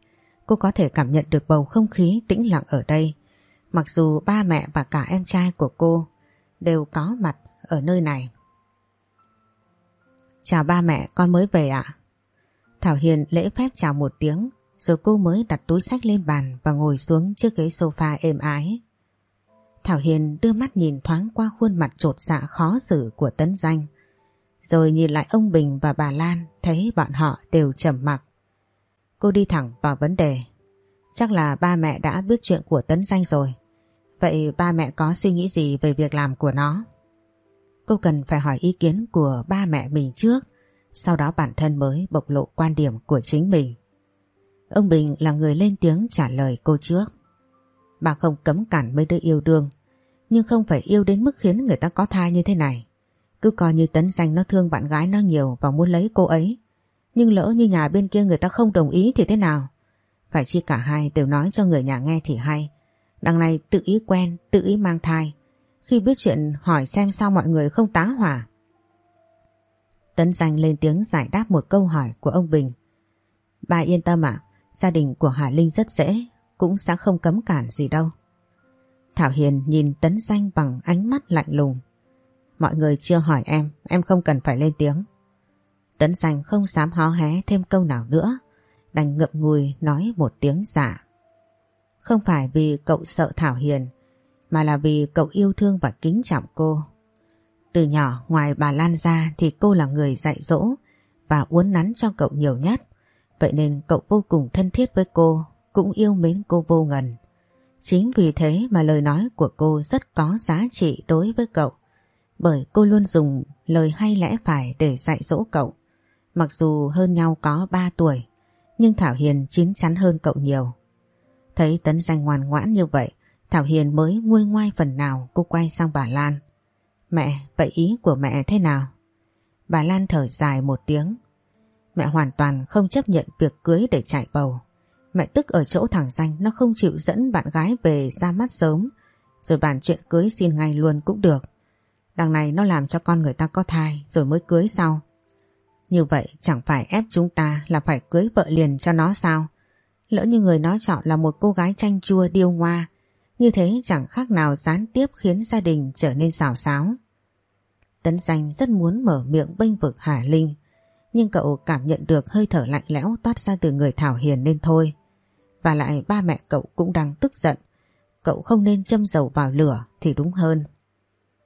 Cô có thể cảm nhận được bầu không khí tĩnh lặng ở đây. Mặc dù ba mẹ và cả em trai của cô đều có mặt ở nơi này. Chào ba mẹ, con mới về ạ. Thảo Hiền lễ phép chào một tiếng rồi cô mới đặt túi sách lên bàn và ngồi xuống trước ghế sofa êm ái. Thảo Hiền đưa mắt nhìn thoáng qua khuôn mặt trột dạ khó xử của Tấn Danh. Rồi nhìn lại ông Bình và bà Lan thấy bọn họ đều trầm mặc. Cô đi thẳng vào vấn đề. Chắc là ba mẹ đã biết chuyện của Tấn Danh rồi. Vậy ba mẹ có suy nghĩ gì về việc làm của nó? Cô cần phải hỏi ý kiến của ba mẹ mình trước sau đó bản thân mới bộc lộ quan điểm của chính mình. Ông Bình là người lên tiếng trả lời cô trước. Bà không cấm cản mấy đứa yêu đương, nhưng không phải yêu đến mức khiến người ta có thai như thế này. Cứ coi như tấn danh nó thương bạn gái nó nhiều và muốn lấy cô ấy. Nhưng lỡ như nhà bên kia người ta không đồng ý thì thế nào? Phải chi cả hai đều nói cho người nhà nghe thì hay. Đằng này tự ý quen, tự ý mang thai. Khi biết chuyện hỏi xem sao mọi người không tá hỏa. Tấn danh lên tiếng giải đáp một câu hỏi của ông Bình. Bà yên tâm ạ, gia đình của Hà Linh rất dễ, cũng sẽ không cấm cản gì đâu. Thảo Hiền nhìn Tấn Danh bằng ánh mắt lạnh lùng. Mọi người chưa hỏi em, em không cần phải lên tiếng. Tấn Danh không dám hó hé thêm câu nào nữa, đành ngậm ngùi nói một tiếng giả. Không phải vì cậu sợ Thảo Hiền, mà là vì cậu yêu thương và kính trọng cô. Từ nhỏ ngoài bà Lan ra thì cô là người dạy dỗ và uốn nắn cho cậu nhiều nhất. Vậy nên cậu vô cùng thân thiết với cô, cũng yêu mến cô vô ngần. Chính vì thế mà lời nói của cô rất có giá trị đối với cậu. Bởi cô luôn dùng lời hay lẽ phải để dạy dỗ cậu. Mặc dù hơn nhau có 3 tuổi, nhưng Thảo Hiền chín chắn hơn cậu nhiều. Thấy Tấn Danh ngoan ngoãn như vậy, Thảo Hiền mới nguôi ngoai phần nào cô quay sang bà Lan. Mẹ, vậy ý của mẹ thế nào? Bà Lan thở dài một tiếng. Mẹ hoàn toàn không chấp nhận việc cưới để chạy bầu. Mẹ tức ở chỗ thằng Danh nó không chịu dẫn bạn gái về ra mắt sớm rồi bàn chuyện cưới xin ngay luôn cũng được. Đằng này nó làm cho con người ta có thai rồi mới cưới sau. Như vậy chẳng phải ép chúng ta là phải cưới vợ liền cho nó sao? Lỡ như người nó chọn là một cô gái chanh chua điêu ngoa, như thế chẳng khác nào gián tiếp khiến gia đình trở nên xào xáo. Tấn danh rất muốn mở miệng bênh vực Hà Linh, nhưng cậu cảm nhận được hơi thở lạnh lẽo toát ra từ người Thảo Hiền nên thôi. Và lại ba mẹ cậu cũng đang tức giận. Cậu không nên châm dầu vào lửa thì đúng hơn.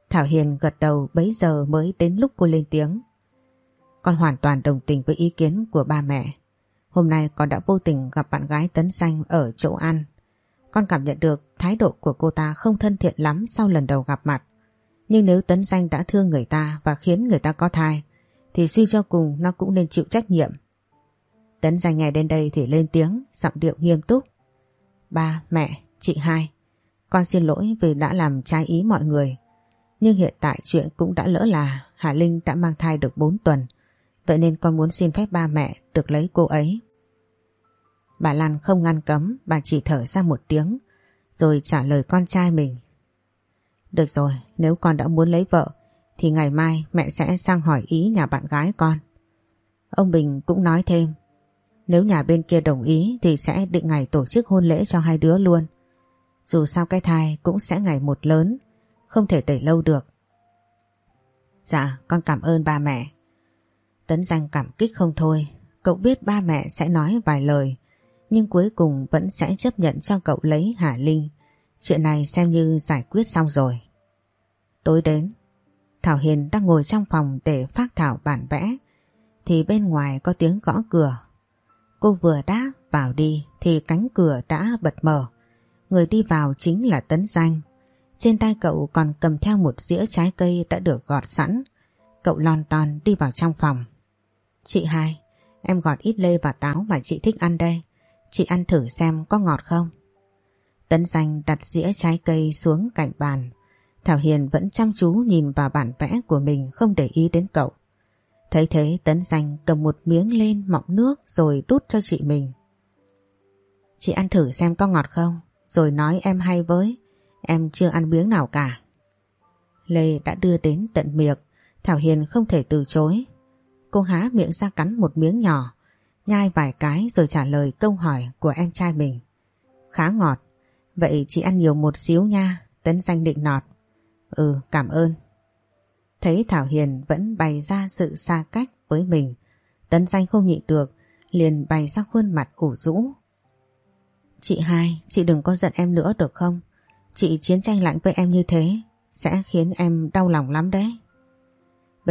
Thảo Hiền gật đầu bấy giờ mới đến lúc cô lên tiếng. Con hoàn toàn đồng tình với ý kiến của ba mẹ. Hôm nay con đã vô tình gặp bạn gái Tấn Xanh ở chỗ ăn. Con cảm nhận được thái độ của cô ta không thân thiện lắm sau lần đầu gặp mặt. Nhưng nếu Tấn Xanh đã thương người ta và khiến người ta có thai, thì suy cho cùng nó cũng nên chịu trách nhiệm. Tấn xanh nghe đến đây thì lên tiếng, giọng điệu nghiêm túc. Ba, mẹ, chị hai, con xin lỗi vì đã làm trái ý mọi người. Nhưng hiện tại chuyện cũng đã lỡ là Hà Linh đã mang thai được 4 tuần. Vậy nên con muốn xin phép ba mẹ được lấy cô ấy. Bà Lan không ngăn cấm, bà chỉ thở ra một tiếng, rồi trả lời con trai mình. Được rồi, nếu con đã muốn lấy vợ, thì ngày mai mẹ sẽ sang hỏi ý nhà bạn gái con. Ông Bình cũng nói thêm, nếu nhà bên kia đồng ý thì sẽ định ngày tổ chức hôn lễ cho hai đứa luôn. Dù sao cái thai cũng sẽ ngày một lớn, không thể tẩy lâu được. Dạ, con cảm ơn ba mẹ. Tấn danh cảm kích không thôi, cậu biết ba mẹ sẽ nói vài lời, nhưng cuối cùng vẫn sẽ chấp nhận cho cậu lấy Hà Linh. Chuyện này xem như giải quyết xong rồi. Tối đến, Thảo Hiền đang ngồi trong phòng để phát thảo bản vẽ, thì bên ngoài có tiếng gõ cửa. Cô vừa đáp vào đi thì cánh cửa đã bật mở. Người đi vào chính là Tấn Danh. Trên tay cậu còn cầm theo một dĩa trái cây đã được gọt sẵn. Cậu lon ton đi vào trong phòng. Chị hai, em gọt ít lê và táo mà chị thích ăn đây. Chị ăn thử xem có ngọt không? Tấn Danh đặt dĩa trái cây xuống cạnh bàn. Thảo Hiền vẫn chăm chú nhìn vào bản vẽ của mình không để ý đến cậu. Thấy thế Tấn Danh cầm một miếng lên mọng nước rồi đút cho chị mình. Chị ăn thử xem có ngọt không, rồi nói em hay với, em chưa ăn miếng nào cả. Lê đã đưa đến tận miệng, Thảo Hiền không thể từ chối. Cô há miệng ra cắn một miếng nhỏ, nhai vài cái rồi trả lời câu hỏi của em trai mình. Khá ngọt, vậy chị ăn nhiều một xíu nha, Tấn Danh định nọt. Ừ, cảm ơn. Thấy Thảo Hiền vẫn bày ra sự xa cách với mình, Tấn Danh không nhịn được, liền bày ra khuôn mặt ủ rũ. Chị hai, chị đừng có giận em nữa được không? Chị chiến tranh lạnh với em như thế, sẽ khiến em đau lòng lắm đấy.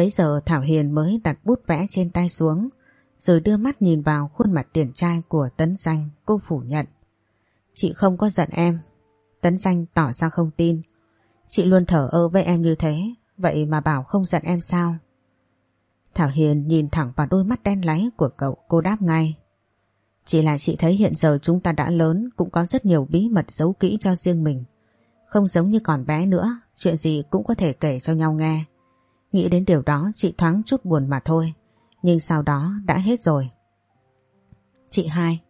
Bấy giờ Thảo Hiền mới đặt bút vẽ trên tay xuống, rồi đưa mắt nhìn vào khuôn mặt tiền trai của Tấn Danh, cô phủ nhận. Chị không có giận em. Tấn Danh tỏ ra không tin. Chị luôn thở ơ với em như thế, vậy mà bảo không giận em sao? Thảo Hiền nhìn thẳng vào đôi mắt đen láy của cậu, cô đáp ngay. Chỉ là chị thấy hiện giờ chúng ta đã lớn cũng có rất nhiều bí mật giấu kỹ cho riêng mình. Không giống như còn bé nữa, chuyện gì cũng có thể kể cho nhau nghe. Nghĩ đến điều đó chị thoáng chút buồn mà thôi. Nhưng sau đó đã hết rồi. Chị hai.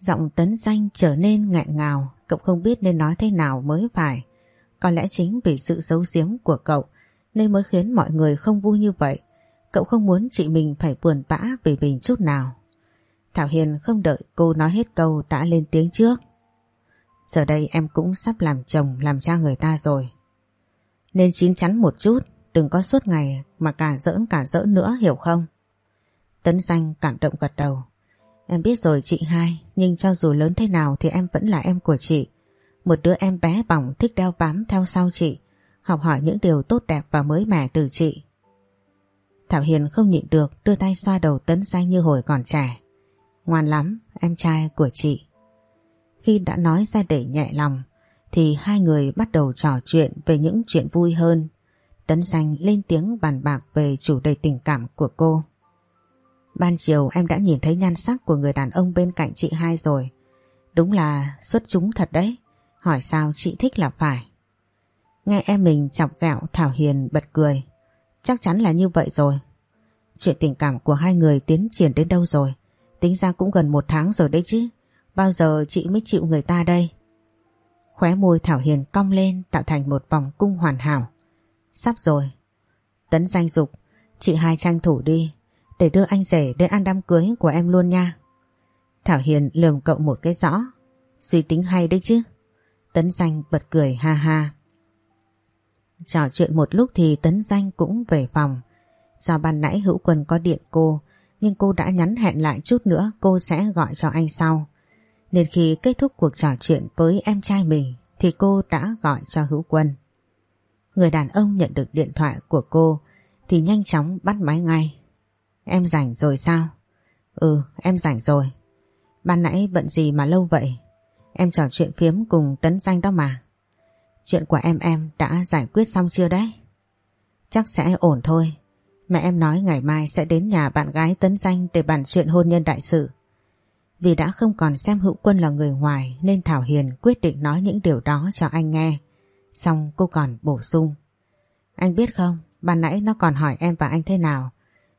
Giọng tấn danh trở nên nghẹn ngào. Cậu không biết nên nói thế nào mới phải. Có lẽ chính vì sự giấu giếm của cậu nên mới khiến mọi người không vui như vậy. Cậu không muốn chị mình phải buồn bã vì mình chút nào. Thảo Hiền không đợi cô nói hết câu đã lên tiếng trước. Giờ đây em cũng sắp làm chồng làm cha người ta rồi. Nên chín chắn một chút, đừng có suốt ngày mà cả giỡn cả giỡn nữa hiểu không? Tấn danh cảm động gật đầu. Em biết rồi chị hai, nhưng cho dù lớn thế nào thì em vẫn là em của chị. Một đứa em bé bỏng thích đeo bám theo sau chị, học hỏi những điều tốt đẹp và mới mẻ từ chị. Thảo Hiền không nhịn được đưa tay xoa đầu tấn danh như hồi còn trẻ. Ngoan lắm, em trai của chị. Khi đã nói ra để nhẹ lòng, thì hai người bắt đầu trò chuyện về những chuyện vui hơn. Tấn danh lên tiếng bàn bạc về chủ đề tình cảm của cô. Ban chiều em đã nhìn thấy nhan sắc của người đàn ông bên cạnh chị hai rồi. Đúng là xuất chúng thật đấy. Hỏi sao chị thích là phải. Nghe em mình chọc gạo Thảo Hiền bật cười. Chắc chắn là như vậy rồi. Chuyện tình cảm của hai người tiến triển đến đâu rồi? Tính ra cũng gần một tháng rồi đấy chứ. Bao giờ chị mới chịu người ta đây? Khóe môi Thảo Hiền cong lên, tạo thành một vòng cung hoàn hảo. Sắp rồi. Tấn danh dục, chị hai tranh thủ đi, để đưa anh rể đến ăn đám cưới của em luôn nha. Thảo Hiền lườm cậu một cái rõ. Suy tính hay đấy chứ. Tấn danh bật cười ha ha. Trò chuyện một lúc thì Tấn danh cũng về phòng. Do ban nãy hữu quân có điện cô, nhưng cô đã nhắn hẹn lại chút nữa cô sẽ gọi cho anh sau. Nên khi kết thúc cuộc trò chuyện với em trai mình thì cô đã gọi cho hữu quân. Người đàn ông nhận được điện thoại của cô thì nhanh chóng bắt máy ngay. Em rảnh rồi sao? Ừ, em rảnh rồi. Ban nãy bận gì mà lâu vậy? Em trò chuyện phiếm cùng tấn danh đó mà. Chuyện của em em đã giải quyết xong chưa đấy? Chắc sẽ ổn thôi. Mẹ em nói ngày mai sẽ đến nhà bạn gái tấn danh để bàn chuyện hôn nhân đại sự. Vì đã không còn xem hữu quân là người ngoài nên Thảo Hiền quyết định nói những điều đó cho anh nghe. Xong cô còn bổ sung. Anh biết không, ban nãy nó còn hỏi em và anh thế nào.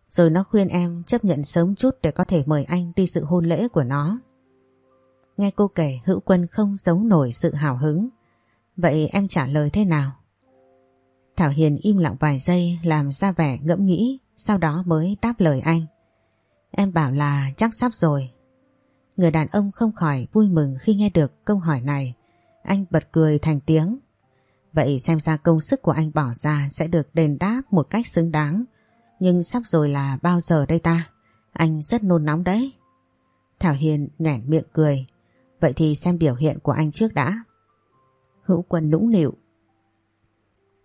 Rồi nó khuyên em chấp nhận sớm chút để có thể mời anh đi sự hôn lễ của nó. Nghe cô kể hữu quân không giấu nổi sự hào hứng. Vậy em trả lời thế nào? Thảo Hiền im lặng vài giây làm ra vẻ ngẫm nghĩ sau đó mới đáp lời anh. Em bảo là chắc sắp rồi. Người đàn ông không khỏi vui mừng khi nghe được câu hỏi này. Anh bật cười thành tiếng. Vậy xem ra công sức của anh bỏ ra sẽ được đền đáp một cách xứng đáng. Nhưng sắp rồi là bao giờ đây ta? Anh rất nôn nóng đấy. Thảo Hiền nhẻn miệng cười. Vậy thì xem biểu hiện của anh trước đã. Hữu quân nũng nịu.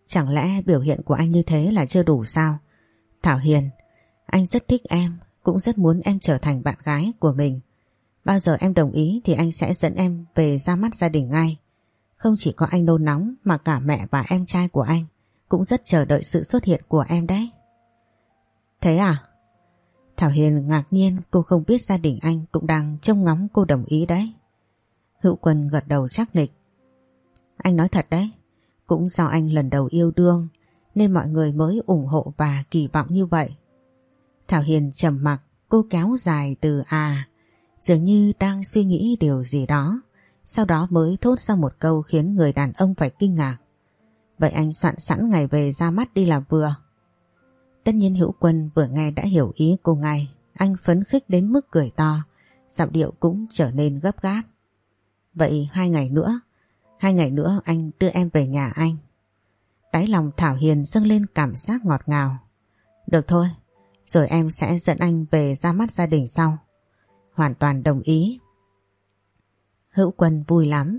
Chẳng lẽ biểu hiện của anh như thế là chưa đủ sao? Thảo Hiền, anh rất thích em, cũng rất muốn em trở thành bạn gái của mình. Bao giờ em đồng ý thì anh sẽ dẫn em về ra mắt gia đình ngay. Không chỉ có anh nôn nóng mà cả mẹ và em trai của anh cũng rất chờ đợi sự xuất hiện của em đấy. Thế à? Thảo Hiền ngạc nhiên cô không biết gia đình anh cũng đang trông ngóng cô đồng ý đấy. Hữu Quân gật đầu chắc nịch. Anh nói thật đấy, cũng do anh lần đầu yêu đương nên mọi người mới ủng hộ và kỳ vọng như vậy. Thảo Hiền trầm mặc, cô kéo dài từ à, dường như đang suy nghĩ điều gì đó, sau đó mới thốt ra một câu khiến người đàn ông phải kinh ngạc. Vậy anh soạn sẵn ngày về ra mắt đi làm vừa. Tất nhiên Hữu Quân vừa nghe đã hiểu ý cô ngay, anh phấn khích đến mức cười to, giọng điệu cũng trở nên gấp gáp. Vậy hai ngày nữa, hai ngày nữa anh đưa em về nhà anh. Đáy lòng Thảo Hiền dâng lên cảm giác ngọt ngào. Được thôi, rồi em sẽ dẫn anh về ra mắt gia đình sau. Hoàn toàn đồng ý. Hữu Quân vui lắm,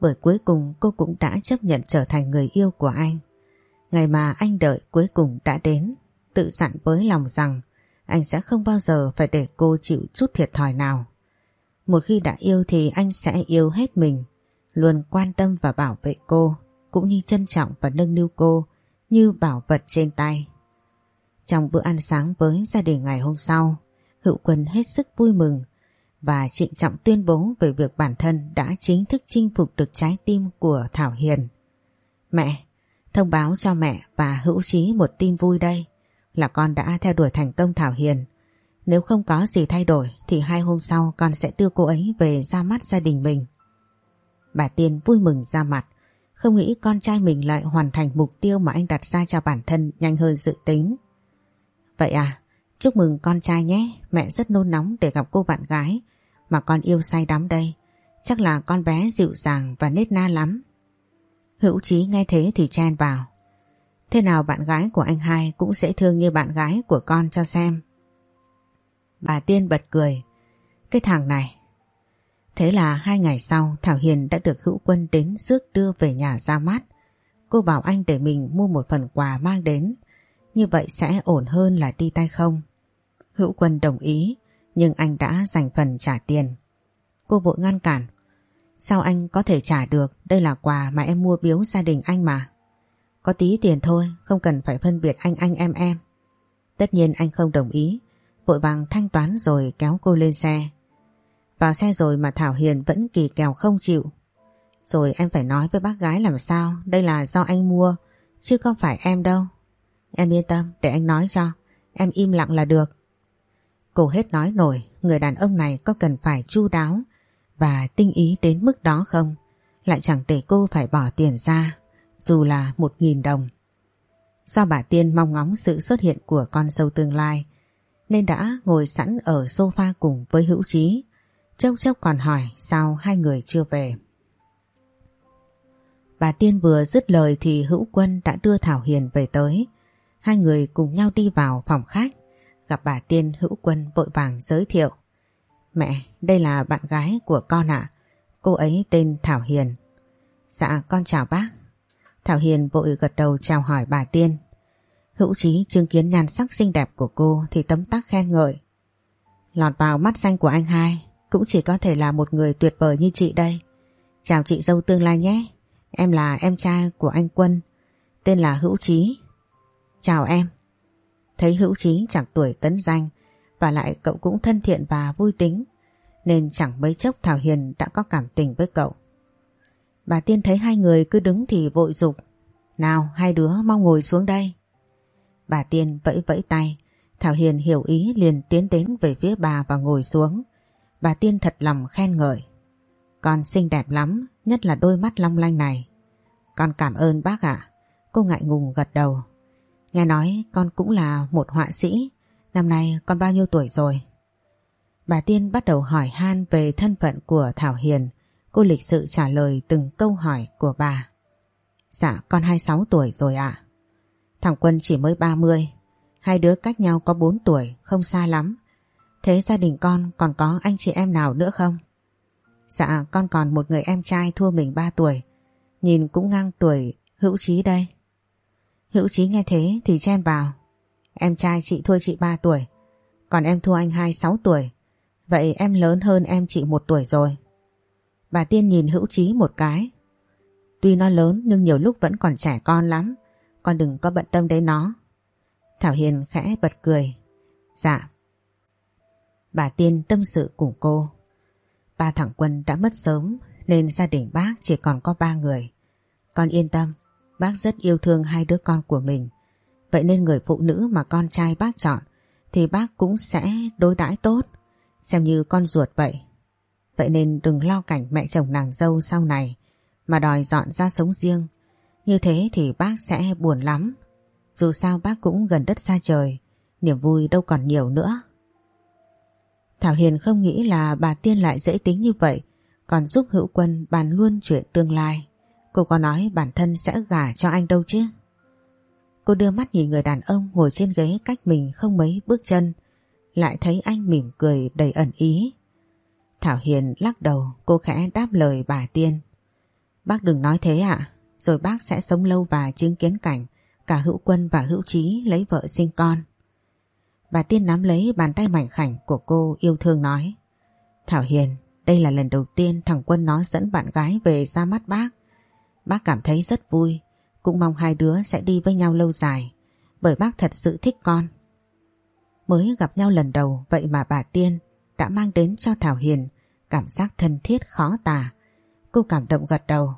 bởi cuối cùng cô cũng đã chấp nhận trở thành người yêu của anh. Ngày mà anh đợi cuối cùng đã đến, tự dặn với lòng rằng anh sẽ không bao giờ phải để cô chịu chút thiệt thòi nào. Một khi đã yêu thì anh sẽ yêu hết mình, luôn quan tâm và bảo vệ cô, cũng như trân trọng và nâng niu cô như bảo vật trên tay. Trong bữa ăn sáng với gia đình ngày hôm sau, Hữu Quân hết sức vui mừng và trịnh trọng tuyên bố về việc bản thân đã chính thức chinh phục được trái tim của Thảo Hiền. Mẹ, Thông báo cho mẹ và hữu trí một tin vui đây là con đã theo đuổi thành công Thảo Hiền. Nếu không có gì thay đổi thì hai hôm sau con sẽ đưa cô ấy về ra mắt gia đình mình. Bà Tiên vui mừng ra mặt, không nghĩ con trai mình lại hoàn thành mục tiêu mà anh đặt ra cho bản thân nhanh hơn dự tính. Vậy à, chúc mừng con trai nhé, mẹ rất nôn nóng để gặp cô bạn gái mà con yêu say đắm đây. Chắc là con bé dịu dàng và nết na lắm. Hữu Chí nghe thế thì chen vào. Thế nào bạn gái của anh hai cũng sẽ thương như bạn gái của con cho xem. Bà Tiên bật cười. Cái thằng này. Thế là hai ngày sau, Thảo Hiền đã được hữu quân đến rước đưa về nhà ra mắt. Cô bảo anh để mình mua một phần quà mang đến. Như vậy sẽ ổn hơn là đi tay không. Hữu quân đồng ý nhưng anh đã dành phần trả tiền. Cô vội ngăn cản. Sao anh có thể trả được? Đây là quà mà em mua biếu gia đình anh mà. Có tí tiền thôi, không cần phải phân biệt anh anh em em. Tất nhiên anh không đồng ý, vội vàng thanh toán rồi kéo cô lên xe. Vào xe rồi mà Thảo Hiền vẫn kỳ kèo không chịu. Rồi em phải nói với bác gái làm sao, đây là do anh mua, chứ không phải em đâu. Em yên tâm, để anh nói cho, em im lặng là được. Cô hết nói nổi, người đàn ông này có cần phải chu đáo và tinh ý đến mức đó không? Lại chẳng để cô phải bỏ tiền ra, dù là một nghìn đồng. Do bà Tiên mong ngóng sự xuất hiện của con sâu tương lai, nên đã ngồi sẵn ở sofa cùng với hữu trí. Châu Châu còn hỏi sao hai người chưa về. Bà Tiên vừa dứt lời thì hữu quân đã đưa Thảo Hiền về tới. Hai người cùng nhau đi vào phòng khách. Gặp bà Tiên hữu quân vội vàng giới thiệu. Mẹ, đây là bạn gái của con ạ. Cô ấy tên Thảo Hiền. Dạ, con chào bác. Thảo Hiền vội gật đầu chào hỏi bà Tiên. Hữu trí chứng kiến nhan sắc xinh đẹp của cô thì tấm tắc khen ngợi. Lọt vào mắt xanh của anh hai cũng chỉ có thể là một người tuyệt vời như chị đây. Chào chị dâu tương lai nhé. Em là em trai của anh Quân, tên là Hữu Trí. Chào em. Thấy Hữu Trí chẳng tuổi tấn danh và lại cậu cũng thân thiện và vui tính nên chẳng mấy chốc Thảo Hiền đã có cảm tình với cậu. Bà Tiên thấy hai người cứ đứng thì vội dục Nào hai đứa mau ngồi xuống đây. Bà Tiên vẫy vẫy tay Thảo Hiền hiểu ý liền tiến đến về phía bà và ngồi xuống. Bà Tiên thật lòng khen ngợi. Con xinh đẹp lắm, nhất là đôi mắt long lanh này. Con cảm ơn bác ạ. Cô ngại ngùng gật đầu. Nghe nói con cũng là một họa sĩ. Năm nay con bao nhiêu tuổi rồi? Bà Tiên bắt đầu hỏi han về thân phận của Thảo Hiền. Cô lịch sự trả lời từng câu hỏi của bà. Dạ con 26 tuổi rồi ạ. Thằng Quân chỉ mới 30. Hai đứa cách nhau có 4 tuổi, không xa lắm. Thế gia đình con còn có anh chị em nào nữa không? Dạ con còn một người em trai thua mình 3 tuổi. Nhìn cũng ngang tuổi Hữu Trí đây. Hữu Trí nghe thế thì chen vào. Em trai chị thua chị 3 tuổi. Còn em thua anh hai 6 tuổi. Vậy em lớn hơn em chị một tuổi rồi. Bà Tiên nhìn Hữu Trí một cái. Tuy nó lớn nhưng nhiều lúc vẫn còn trẻ con lắm. Con đừng có bận tâm đến nó. Thảo Hiền khẽ bật cười. Dạ. Bà Tiên tâm sự cùng cô. Ba thằng Quân đã mất sớm nên gia đình bác chỉ còn có ba người. Con yên tâm, bác rất yêu thương hai đứa con của mình. Vậy nên người phụ nữ mà con trai bác chọn thì bác cũng sẽ đối đãi tốt, xem như con ruột vậy. Vậy nên đừng lo cảnh mẹ chồng nàng dâu sau này mà đòi dọn ra sống riêng. Như thế thì bác sẽ buồn lắm. Dù sao bác cũng gần đất xa trời, niềm vui đâu còn nhiều nữa. Thảo Hiền không nghĩ là bà Tiên lại dễ tính như vậy, còn giúp hữu quân bàn luôn chuyện tương lai. Cô có nói bản thân sẽ gả cho anh đâu chứ? Cô đưa mắt nhìn người đàn ông ngồi trên ghế cách mình không mấy bước chân, lại thấy anh mỉm cười đầy ẩn ý. Thảo Hiền lắc đầu, cô khẽ đáp lời bà Tiên. Bác đừng nói thế ạ, rồi bác sẽ sống lâu và chứng kiến cảnh cả hữu quân và hữu trí lấy vợ sinh con. Bà Tiên nắm lấy bàn tay mảnh khảnh của cô yêu thương nói. Thảo Hiền, đây là lần đầu tiên thằng Quân nó dẫn bạn gái về ra mắt bác. Bác cảm thấy rất vui, cũng mong hai đứa sẽ đi với nhau lâu dài, bởi bác thật sự thích con. Mới gặp nhau lần đầu vậy mà bà Tiên đã mang đến cho Thảo Hiền cảm giác thân thiết khó tả. Cô cảm động gật đầu.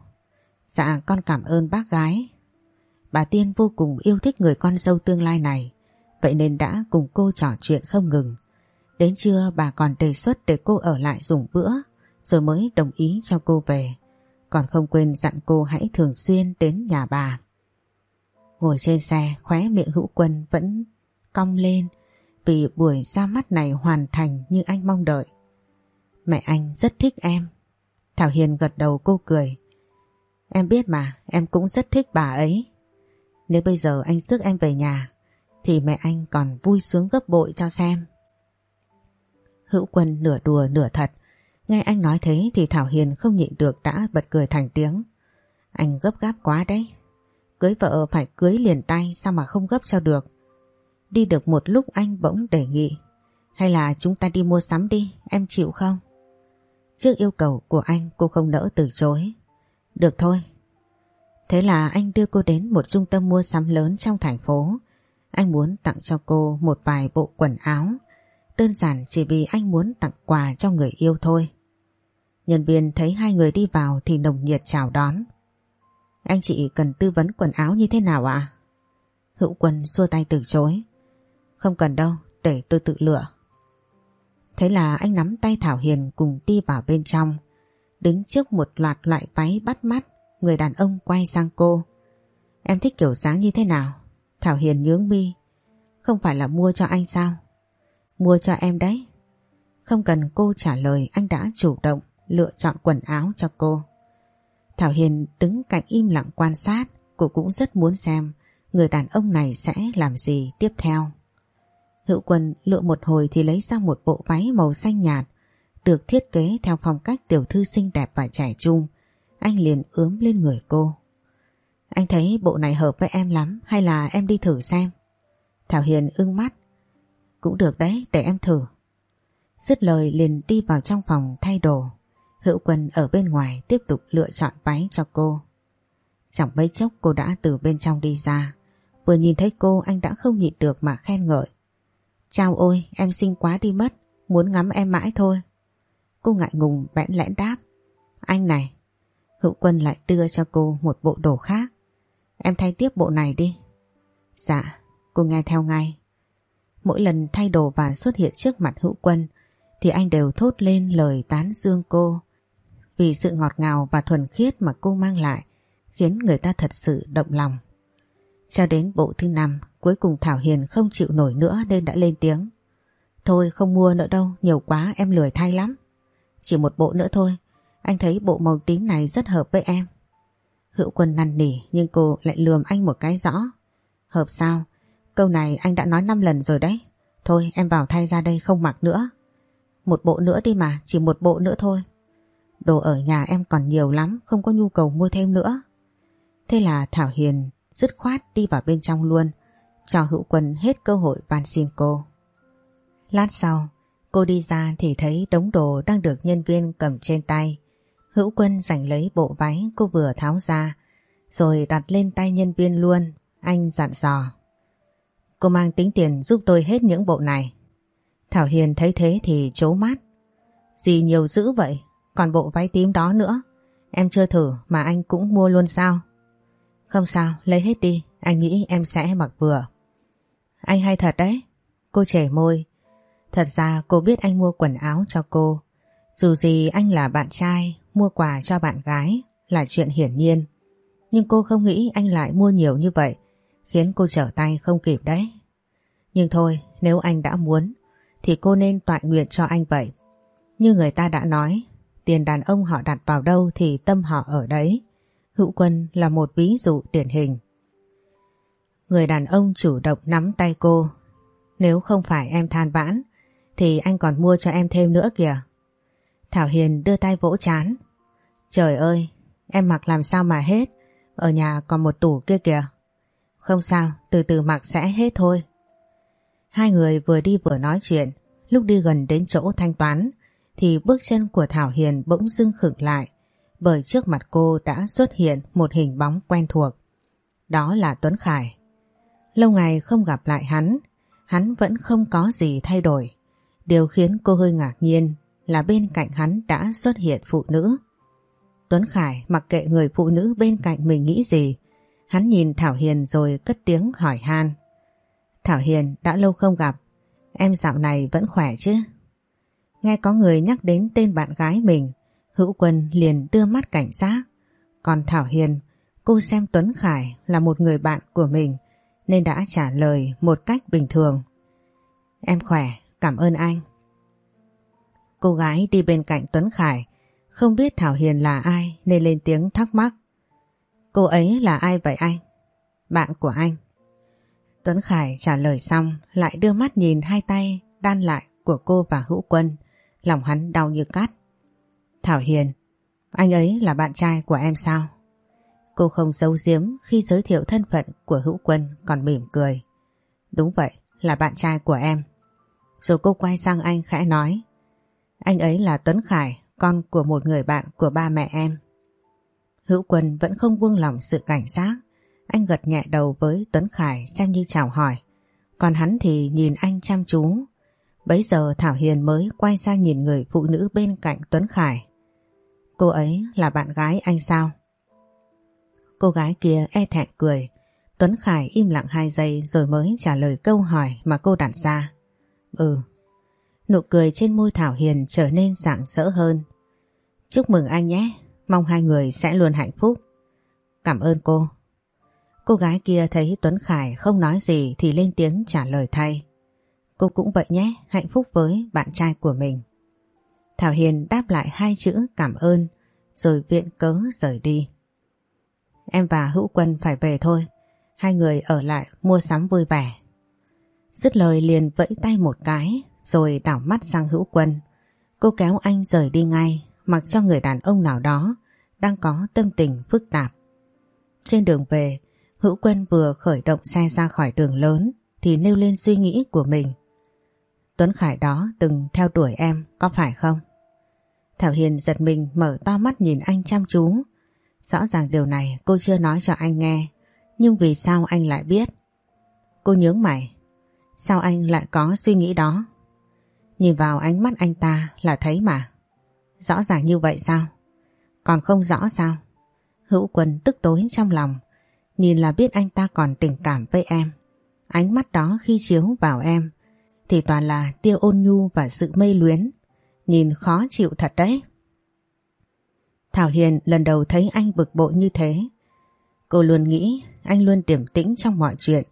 Dạ con cảm ơn bác gái. bà Tiên vô cùng yêu thích người con dâu tương lai này, vậy nên đã cùng cô trò chuyện không ngừng. Đến trưa bà còn đề xuất để cô ở lại dùng bữa, rồi mới đồng ý cho cô về. Còn không quên dặn cô hãy thường xuyên đến nhà bà. Ngồi trên xe, khóe miệng hữu quân vẫn cong lên vì buổi ra mắt này hoàn thành như anh mong đợi. Mẹ anh rất thích em. Thảo Hiền gật đầu cô cười. Em biết mà, em cũng rất thích bà ấy. Nếu bây giờ anh rước em về nhà, thì mẹ anh còn vui sướng gấp bội cho xem. Hữu quân nửa đùa nửa thật. Nghe anh nói thế thì Thảo Hiền không nhịn được đã bật cười thành tiếng. Anh gấp gáp quá đấy. Cưới vợ phải cưới liền tay sao mà không gấp cho được. Đi được một lúc anh bỗng đề nghị. Hay là chúng ta đi mua sắm đi, em chịu không? Trước yêu cầu của anh cô không nỡ từ chối. Được thôi. Thế là anh đưa cô đến một trung tâm mua sắm lớn trong thành phố. Anh muốn tặng cho cô một vài bộ quần áo. Đơn giản chỉ vì anh muốn tặng quà cho người yêu thôi. Nhân viên thấy hai người đi vào thì nồng nhiệt chào đón. Anh chị cần tư vấn quần áo như thế nào ạ? Hữu quân xua tay từ chối. Không cần đâu, để tôi tự lựa. Thế là anh nắm tay Thảo Hiền cùng đi vào bên trong. Đứng trước một loạt loại váy bắt mắt, người đàn ông quay sang cô. Em thích kiểu dáng như thế nào? Thảo Hiền nhướng mi. Không phải là mua cho anh sao? Mua cho em đấy. Không cần cô trả lời anh đã chủ động lựa chọn quần áo cho cô. Thảo Hiền đứng cạnh im lặng quan sát, cô cũng rất muốn xem người đàn ông này sẽ làm gì tiếp theo. Hữu quân lựa một hồi thì lấy ra một bộ váy màu xanh nhạt được thiết kế theo phong cách tiểu thư xinh đẹp và trẻ trung. Anh liền ướm lên người cô. Anh thấy bộ này hợp với em lắm hay là em đi thử xem? Thảo Hiền ưng mắt. Cũng được đấy, để em thử. Dứt lời liền đi vào trong phòng thay đồ. Hữu quân ở bên ngoài tiếp tục lựa chọn váy cho cô. Chẳng mấy chốc cô đã từ bên trong đi ra. Vừa nhìn thấy cô anh đã không nhịn được mà khen ngợi. Chào ôi, em xinh quá đi mất, muốn ngắm em mãi thôi. Cô ngại ngùng bẽn lẽn đáp. Anh này, hữu quân lại đưa cho cô một bộ đồ khác. Em thay tiếp bộ này đi. Dạ, cô nghe theo ngay. Mỗi lần thay đồ và xuất hiện trước mặt hữu quân thì anh đều thốt lên lời tán dương cô. Vì sự ngọt ngào và thuần khiết mà cô mang lại khiến người ta thật sự động lòng. Cho đến bộ thứ năm, cuối cùng Thảo Hiền không chịu nổi nữa nên đã lên tiếng. Thôi không mua nữa đâu, nhiều quá em lười thay lắm. Chỉ một bộ nữa thôi, anh thấy bộ màu tím này rất hợp với em. Hữu quân năn nỉ nhưng cô lại lườm anh một cái rõ. Hợp sao? Câu này anh đã nói 5 lần rồi đấy. Thôi em vào thay ra đây không mặc nữa. Một bộ nữa đi mà, chỉ một bộ nữa thôi. Đồ ở nhà em còn nhiều lắm, không có nhu cầu mua thêm nữa. Thế là Thảo Hiền dứt khoát đi vào bên trong luôn, cho hữu quân hết cơ hội van xin cô. Lát sau, cô đi ra thì thấy đống đồ đang được nhân viên cầm trên tay. Hữu quân giành lấy bộ váy cô vừa tháo ra, rồi đặt lên tay nhân viên luôn, anh dặn dò. Cô mang tính tiền giúp tôi hết những bộ này. Thảo Hiền thấy thế thì chố mắt. Gì nhiều dữ vậy, còn bộ váy tím đó nữa. Em chưa thử mà anh cũng mua luôn sao? Không sao, lấy hết đi, anh nghĩ em sẽ mặc vừa. Anh hay thật đấy. Cô trẻ môi. Thật ra cô biết anh mua quần áo cho cô. Dù gì anh là bạn trai, mua quà cho bạn gái là chuyện hiển nhiên. Nhưng cô không nghĩ anh lại mua nhiều như vậy, khiến cô trở tay không kịp đấy. Nhưng thôi, nếu anh đã muốn, thì cô nên tọa nguyện cho anh vậy. Như người ta đã nói, tiền đàn ông họ đặt vào đâu thì tâm họ ở đấy. Hữu Quân là một ví dụ điển hình. Người đàn ông chủ động nắm tay cô. Nếu không phải em than vãn, thì anh còn mua cho em thêm nữa kìa. Thảo Hiền đưa tay vỗ chán. Trời ơi, em mặc làm sao mà hết, ở nhà còn một tủ kia kìa. Không sao, từ từ mặc sẽ hết thôi. Hai người vừa đi vừa nói chuyện, lúc đi gần đến chỗ thanh toán, thì bước chân của Thảo Hiền bỗng dưng khựng lại bởi trước mặt cô đã xuất hiện một hình bóng quen thuộc. Đó là Tuấn Khải. Lâu ngày không gặp lại hắn, hắn vẫn không có gì thay đổi. Điều khiến cô hơi ngạc nhiên là bên cạnh hắn đã xuất hiện phụ nữ. Tuấn Khải mặc kệ người phụ nữ bên cạnh mình nghĩ gì, Hắn nhìn Thảo Hiền rồi cất tiếng hỏi han. Thảo Hiền đã lâu không gặp, em dạo này vẫn khỏe chứ? Nghe có người nhắc đến tên bạn gái mình, Hữu Quân liền đưa mắt cảnh giác. Còn Thảo Hiền, cô xem Tuấn Khải là một người bạn của mình nên đã trả lời một cách bình thường. Em khỏe, cảm ơn anh. Cô gái đi bên cạnh Tuấn Khải không biết Thảo Hiền là ai nên lên tiếng thắc mắc. Cô ấy là ai vậy anh? Bạn của anh. Tuấn Khải trả lời xong lại đưa mắt nhìn hai tay đan lại của cô và Hữu Quân. Lòng hắn đau như cát. Thảo Hiền, anh ấy là bạn trai của em sao? Cô không giấu giếm khi giới thiệu thân phận của Hữu Quân còn mỉm cười. Đúng vậy, là bạn trai của em. Rồi cô quay sang anh khẽ nói. Anh ấy là Tuấn Khải, con của một người bạn của ba mẹ em. Hữu Quân vẫn không buông lỏng sự cảnh giác. Anh gật nhẹ đầu với Tuấn Khải xem như chào hỏi. Còn hắn thì nhìn anh chăm chú. Bấy giờ Thảo Hiền mới quay sang nhìn người phụ nữ bên cạnh Tuấn Khải. Cô ấy là bạn gái anh sao? Cô gái kia e thẹn cười. Tuấn Khải im lặng hai giây rồi mới trả lời câu hỏi mà cô đặt ra. Ừ. Nụ cười trên môi Thảo Hiền trở nên rạng rỡ hơn. Chúc mừng anh nhé, mong hai người sẽ luôn hạnh phúc. Cảm ơn cô. Cô gái kia thấy Tuấn Khải không nói gì thì lên tiếng trả lời thay. Cô cũng vậy nhé, hạnh phúc với bạn trai của mình. Thảo Hiền đáp lại hai chữ cảm ơn rồi viện cớ rời đi. Em và Hữu Quân phải về thôi, hai người ở lại mua sắm vui vẻ. Dứt lời liền vẫy tay một cái rồi đảo mắt sang Hữu Quân. Cô kéo anh rời đi ngay mặc cho người đàn ông nào đó đang có tâm tình phức tạp. Trên đường về, Hữu Quân vừa khởi động xe ra khỏi đường lớn thì nêu lên suy nghĩ của mình. Tuấn Khải đó từng theo đuổi em có phải không? Thảo Hiền giật mình mở to mắt nhìn anh chăm chú. Rõ ràng điều này cô chưa nói cho anh nghe, nhưng vì sao anh lại biết? Cô nhướng mày, sao anh lại có suy nghĩ đó? Nhìn vào ánh mắt anh ta là thấy mà. Rõ ràng như vậy sao? Còn không rõ sao? Hữu quân tức tối trong lòng, nhìn là biết anh ta còn tình cảm với em. Ánh mắt đó khi chiếu vào em thì toàn là tia ôn nhu và sự mê luyến. Nhìn khó chịu thật đấy. Thảo Hiền lần đầu thấy anh bực bội như thế. Cô luôn nghĩ anh luôn điểm tĩnh trong mọi chuyện.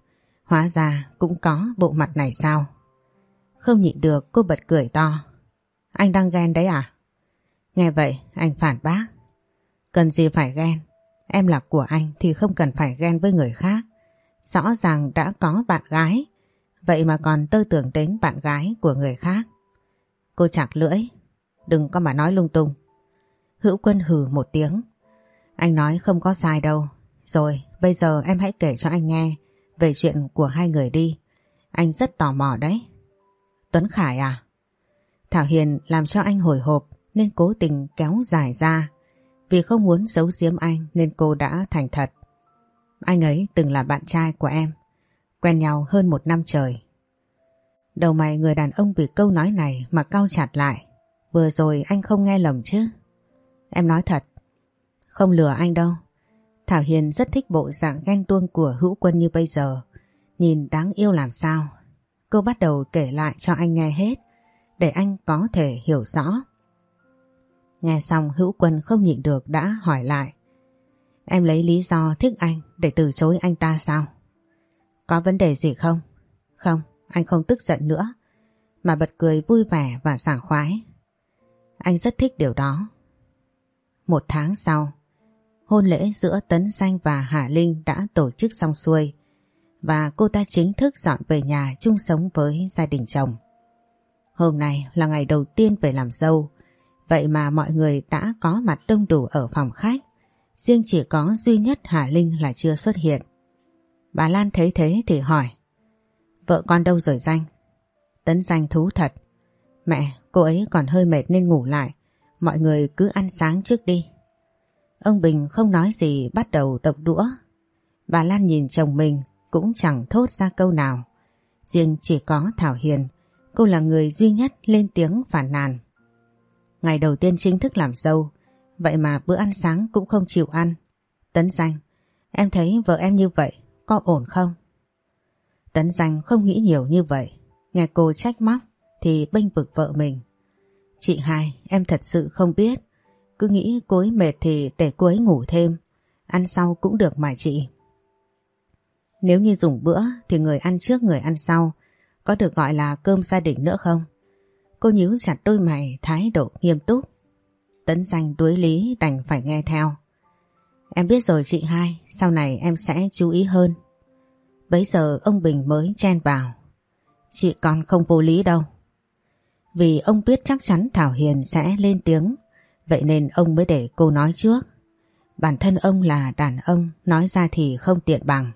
Hóa ra cũng có bộ mặt này sao? Không nhịn được, cô bật cười to. Anh đang ghen đấy à? Nghe vậy, anh phản bác. Cần gì phải ghen? Em là của anh thì không cần phải ghen với người khác. Rõ ràng đã có bạn gái. Vậy mà còn tơ tưởng đến bạn gái của người khác. Cô chạc lưỡi. Đừng có mà nói lung tung. Hữu quân hừ một tiếng. Anh nói không có sai đâu. Rồi, bây giờ em hãy kể cho anh nghe về chuyện của hai người đi. Anh rất tò mò đấy. Tuấn Khải à? Thảo Hiền làm cho anh hồi hộp nên cố tình kéo dài ra. Vì không muốn giấu giếm anh nên cô đã thành thật. Anh ấy từng là bạn trai của em. Quen nhau hơn một năm trời. Đầu mày người đàn ông vì câu nói này mà cau chặt lại. Vừa rồi anh không nghe lầm chứ. Em nói thật. Không lừa anh đâu. Thảo Hiền rất thích bộ dạng ghen tuông của hữu quân như bây giờ. Nhìn đáng yêu làm sao. Cô bắt đầu kể lại cho anh nghe hết, để anh có thể hiểu rõ. Nghe xong, hữu quân không nhịn được đã hỏi lại. Em lấy lý do thích anh để từ chối anh ta sao? Có vấn đề gì không? Không, anh không tức giận nữa, mà bật cười vui vẻ và sảng khoái. Anh rất thích điều đó. Một tháng sau, hôn lễ giữa Tấn Xanh và Hà Linh đã tổ chức xong xuôi và cô ta chính thức dọn về nhà chung sống với gia đình chồng. Hôm nay là ngày đầu tiên về làm dâu, vậy mà mọi người đã có mặt đông đủ ở phòng khách, riêng chỉ có duy nhất Hà Linh là chưa xuất hiện. Bà Lan thấy thế thì hỏi, vợ con đâu rồi Danh? Tấn Danh thú thật, mẹ, cô ấy còn hơi mệt nên ngủ lại, mọi người cứ ăn sáng trước đi. Ông Bình không nói gì bắt đầu đập đũa. Bà Lan nhìn chồng mình cũng chẳng thốt ra câu nào. Riêng chỉ có Thảo Hiền, cô là người duy nhất lên tiếng phản nàn. Ngày đầu tiên chính thức làm dâu, vậy mà bữa ăn sáng cũng không chịu ăn. Tấn danh, Em thấy vợ em như vậy có ổn không? Tấn danh không nghĩ nhiều như vậy. Nghe cô trách móc thì bênh vực vợ mình. Chị hai, em thật sự không biết. Cứ nghĩ cô ấy mệt thì để cô ấy ngủ thêm. Ăn sau cũng được mà chị. Nếu như dùng bữa thì người ăn trước người ăn sau. Có được gọi là cơm gia đình nữa không? Cô nhíu chặt đôi mày thái độ nghiêm túc. Tấn danh đuối lý đành phải nghe theo. Em biết rồi chị hai, sau này em sẽ chú ý hơn. Bấy giờ ông Bình mới chen vào. Chị còn không vô lý đâu. Vì ông biết chắc chắn Thảo Hiền sẽ lên tiếng, vậy nên ông mới để cô nói trước. Bản thân ông là đàn ông, nói ra thì không tiện bằng.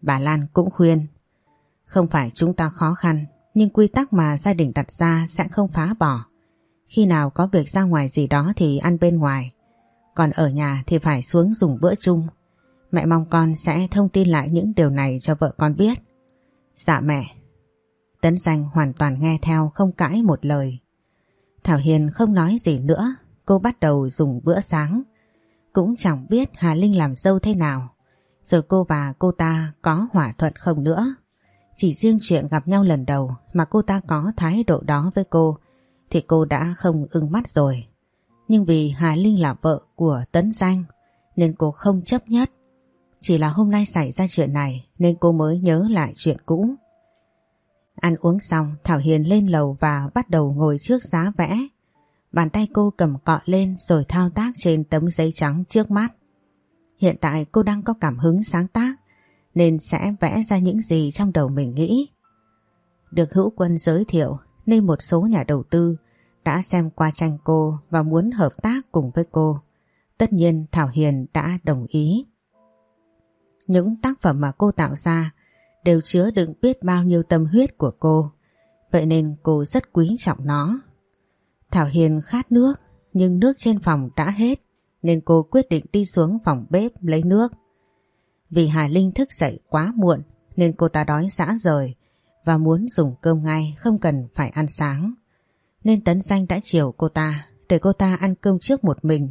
Bà Lan cũng khuyên, không phải chúng ta khó khăn, nhưng quy tắc mà gia đình đặt ra sẽ không phá bỏ. Khi nào có việc ra ngoài gì đó thì ăn bên ngoài, còn ở nhà thì phải xuống dùng bữa chung. Mẹ mong con sẽ thông tin lại những điều này cho vợ con biết. Dạ mẹ. Tấn danh hoàn toàn nghe theo không cãi một lời. Thảo Hiền không nói gì nữa, cô bắt đầu dùng bữa sáng. Cũng chẳng biết Hà Linh làm dâu thế nào, rồi cô và cô ta có hỏa thuận không nữa. Chỉ riêng chuyện gặp nhau lần đầu mà cô ta có thái độ đó với cô thì cô đã không ưng mắt rồi. Nhưng vì Hà Linh là vợ của Tấn Danh, nên cô không chấp nhất. Chỉ là hôm nay xảy ra chuyện này, nên cô mới nhớ lại chuyện cũ. Ăn uống xong, Thảo Hiền lên lầu và bắt đầu ngồi trước giá vẽ. Bàn tay cô cầm cọ lên rồi thao tác trên tấm giấy trắng trước mắt. Hiện tại cô đang có cảm hứng sáng tác, nên sẽ vẽ ra những gì trong đầu mình nghĩ. Được hữu quân giới thiệu, nên một số nhà đầu tư đã xem qua tranh cô và muốn hợp tác cùng với cô. Tất nhiên Thảo Hiền đã đồng ý. Những tác phẩm mà cô tạo ra đều chứa đựng biết bao nhiêu tâm huyết của cô. Vậy nên cô rất quý trọng nó. Thảo Hiền khát nước, nhưng nước trên phòng đã hết, nên cô quyết định đi xuống phòng bếp lấy nước. Vì Hà Linh thức dậy quá muộn, nên cô ta đói dã rời và muốn dùng cơm ngay, không cần phải ăn sáng. Nên Tấn Danh đã chiều cô ta để cô ta ăn cơm trước một mình.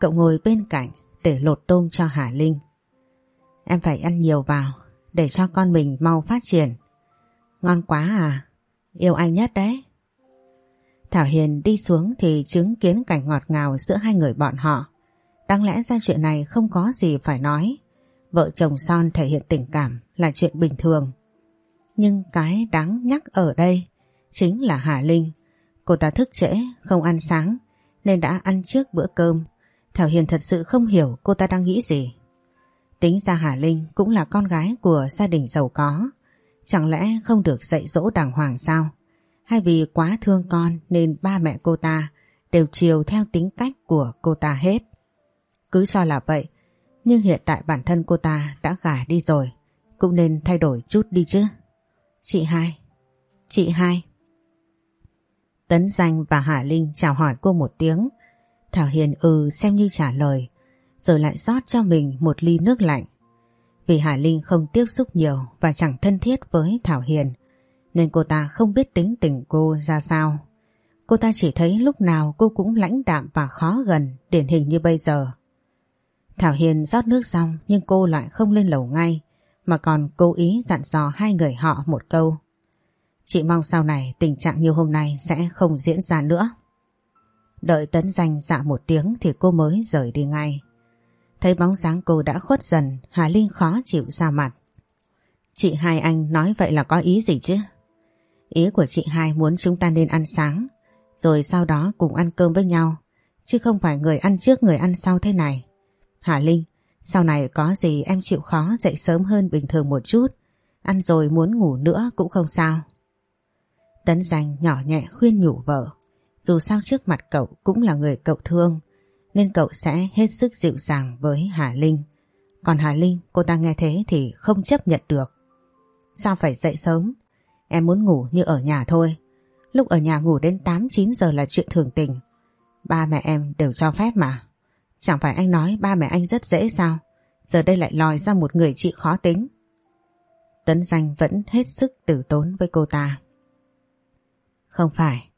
Cậu ngồi bên cạnh để lột tôm cho Hà Linh. Em phải ăn nhiều vào để cho con mình mau phát triển. Ngon quá à, yêu anh nhất đấy. Thảo Hiền đi xuống thì chứng kiến cảnh ngọt ngào giữa hai người bọn họ. Đáng lẽ ra chuyện này không có gì phải nói. Vợ chồng son thể hiện tình cảm là chuyện bình thường. Nhưng cái đáng nhắc ở đây chính là Hà Linh. Cô ta thức trễ, không ăn sáng nên đã ăn trước bữa cơm. Thảo Hiền thật sự không hiểu cô ta đang nghĩ gì. Tính ra Hà Linh cũng là con gái của gia đình giàu có. Chẳng lẽ không được dạy dỗ đàng hoàng sao? Hay vì quá thương con nên ba mẹ cô ta đều chiều theo tính cách của cô ta hết? Cứ cho là vậy, nhưng hiện tại bản thân cô ta đã gả đi rồi, cũng nên thay đổi chút đi chứ. Chị hai, chị hai. Tấn Danh và Hà Linh chào hỏi cô một tiếng. Thảo Hiền ừ xem như trả lời, rồi lại rót cho mình một ly nước lạnh. Vì Hà Linh không tiếp xúc nhiều và chẳng thân thiết với Thảo Hiền, nên cô ta không biết tính tình cô ra sao. Cô ta chỉ thấy lúc nào cô cũng lãnh đạm và khó gần, điển hình như bây giờ. Thảo Hiền rót nước xong nhưng cô lại không lên lầu ngay, mà còn cố ý dặn dò hai người họ một câu. Chị mong sau này tình trạng như hôm nay sẽ không diễn ra nữa. Đợi tấn danh dạ một tiếng thì cô mới rời đi ngay. Thấy bóng dáng cô đã khuất dần, Hà Linh khó chịu ra mặt. Chị hai anh nói vậy là có ý gì chứ? Ý của chị hai muốn chúng ta nên ăn sáng, rồi sau đó cùng ăn cơm với nhau, chứ không phải người ăn trước người ăn sau thế này. Hà Linh, sau này có gì em chịu khó dậy sớm hơn bình thường một chút, ăn rồi muốn ngủ nữa cũng không sao. Tấn danh nhỏ nhẹ khuyên nhủ vợ, dù sao trước mặt cậu cũng là người cậu thương, nên cậu sẽ hết sức dịu dàng với Hà Linh. Còn Hà Linh, cô ta nghe thế thì không chấp nhận được. Sao phải dậy sớm? Em muốn ngủ như ở nhà thôi. Lúc ở nhà ngủ đến 8-9 giờ là chuyện thường tình. Ba mẹ em đều cho phép mà. Chẳng phải anh nói ba mẹ anh rất dễ sao? Giờ đây lại lòi ra một người chị khó tính. Tấn danh vẫn hết sức tử tốn với cô ta. Không phải,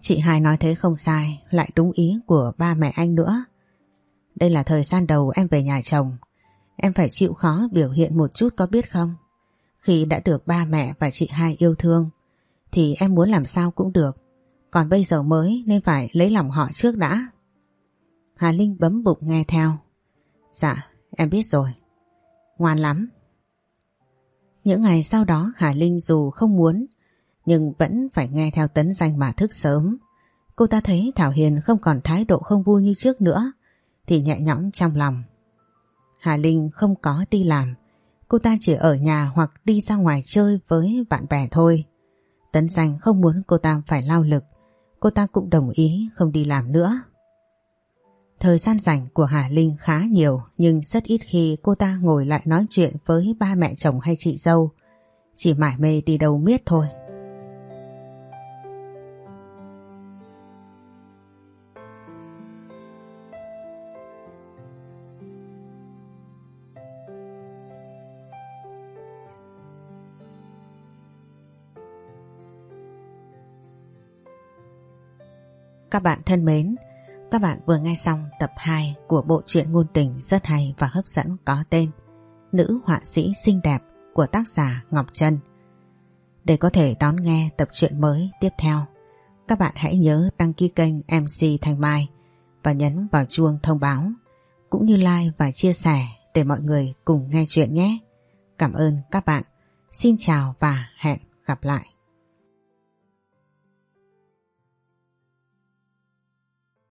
chị hai nói thế không sai, lại đúng ý của ba mẹ anh nữa. Đây là thời gian đầu em về nhà chồng, Em phải chịu khó biểu hiện một chút có biết không? Khi đã được ba mẹ và chị hai yêu thương thì em muốn làm sao cũng được. Còn bây giờ mới nên phải lấy lòng họ trước đã. Hà Linh bấm bụng nghe theo. Dạ, em biết rồi. Ngoan lắm. Những ngày sau đó Hà Linh dù không muốn nhưng vẫn phải nghe theo tấn danh mà thức sớm. Cô ta thấy Thảo Hiền không còn thái độ không vui như trước nữa thì nhẹ nhõm trong lòng. Hà Linh không có đi làm, cô ta chỉ ở nhà hoặc đi ra ngoài chơi với bạn bè thôi. Tấn danh không muốn cô ta phải lao lực, cô ta cũng đồng ý không đi làm nữa. Thời gian rảnh của Hà Linh khá nhiều nhưng rất ít khi cô ta ngồi lại nói chuyện với ba mẹ chồng hay chị dâu. Chỉ mải mê đi đâu miết thôi. Các bạn thân mến, các bạn vừa nghe xong tập 2 của bộ truyện ngôn tình rất hay và hấp dẫn có tên Nữ họa sĩ xinh đẹp của tác giả Ngọc Trân. Để có thể đón nghe tập truyện mới tiếp theo, các bạn hãy nhớ đăng ký kênh MC Thanh Mai và nhấn vào chuông thông báo, cũng như like và chia sẻ để mọi người cùng nghe chuyện nhé. Cảm ơn các bạn. Xin chào và hẹn gặp lại.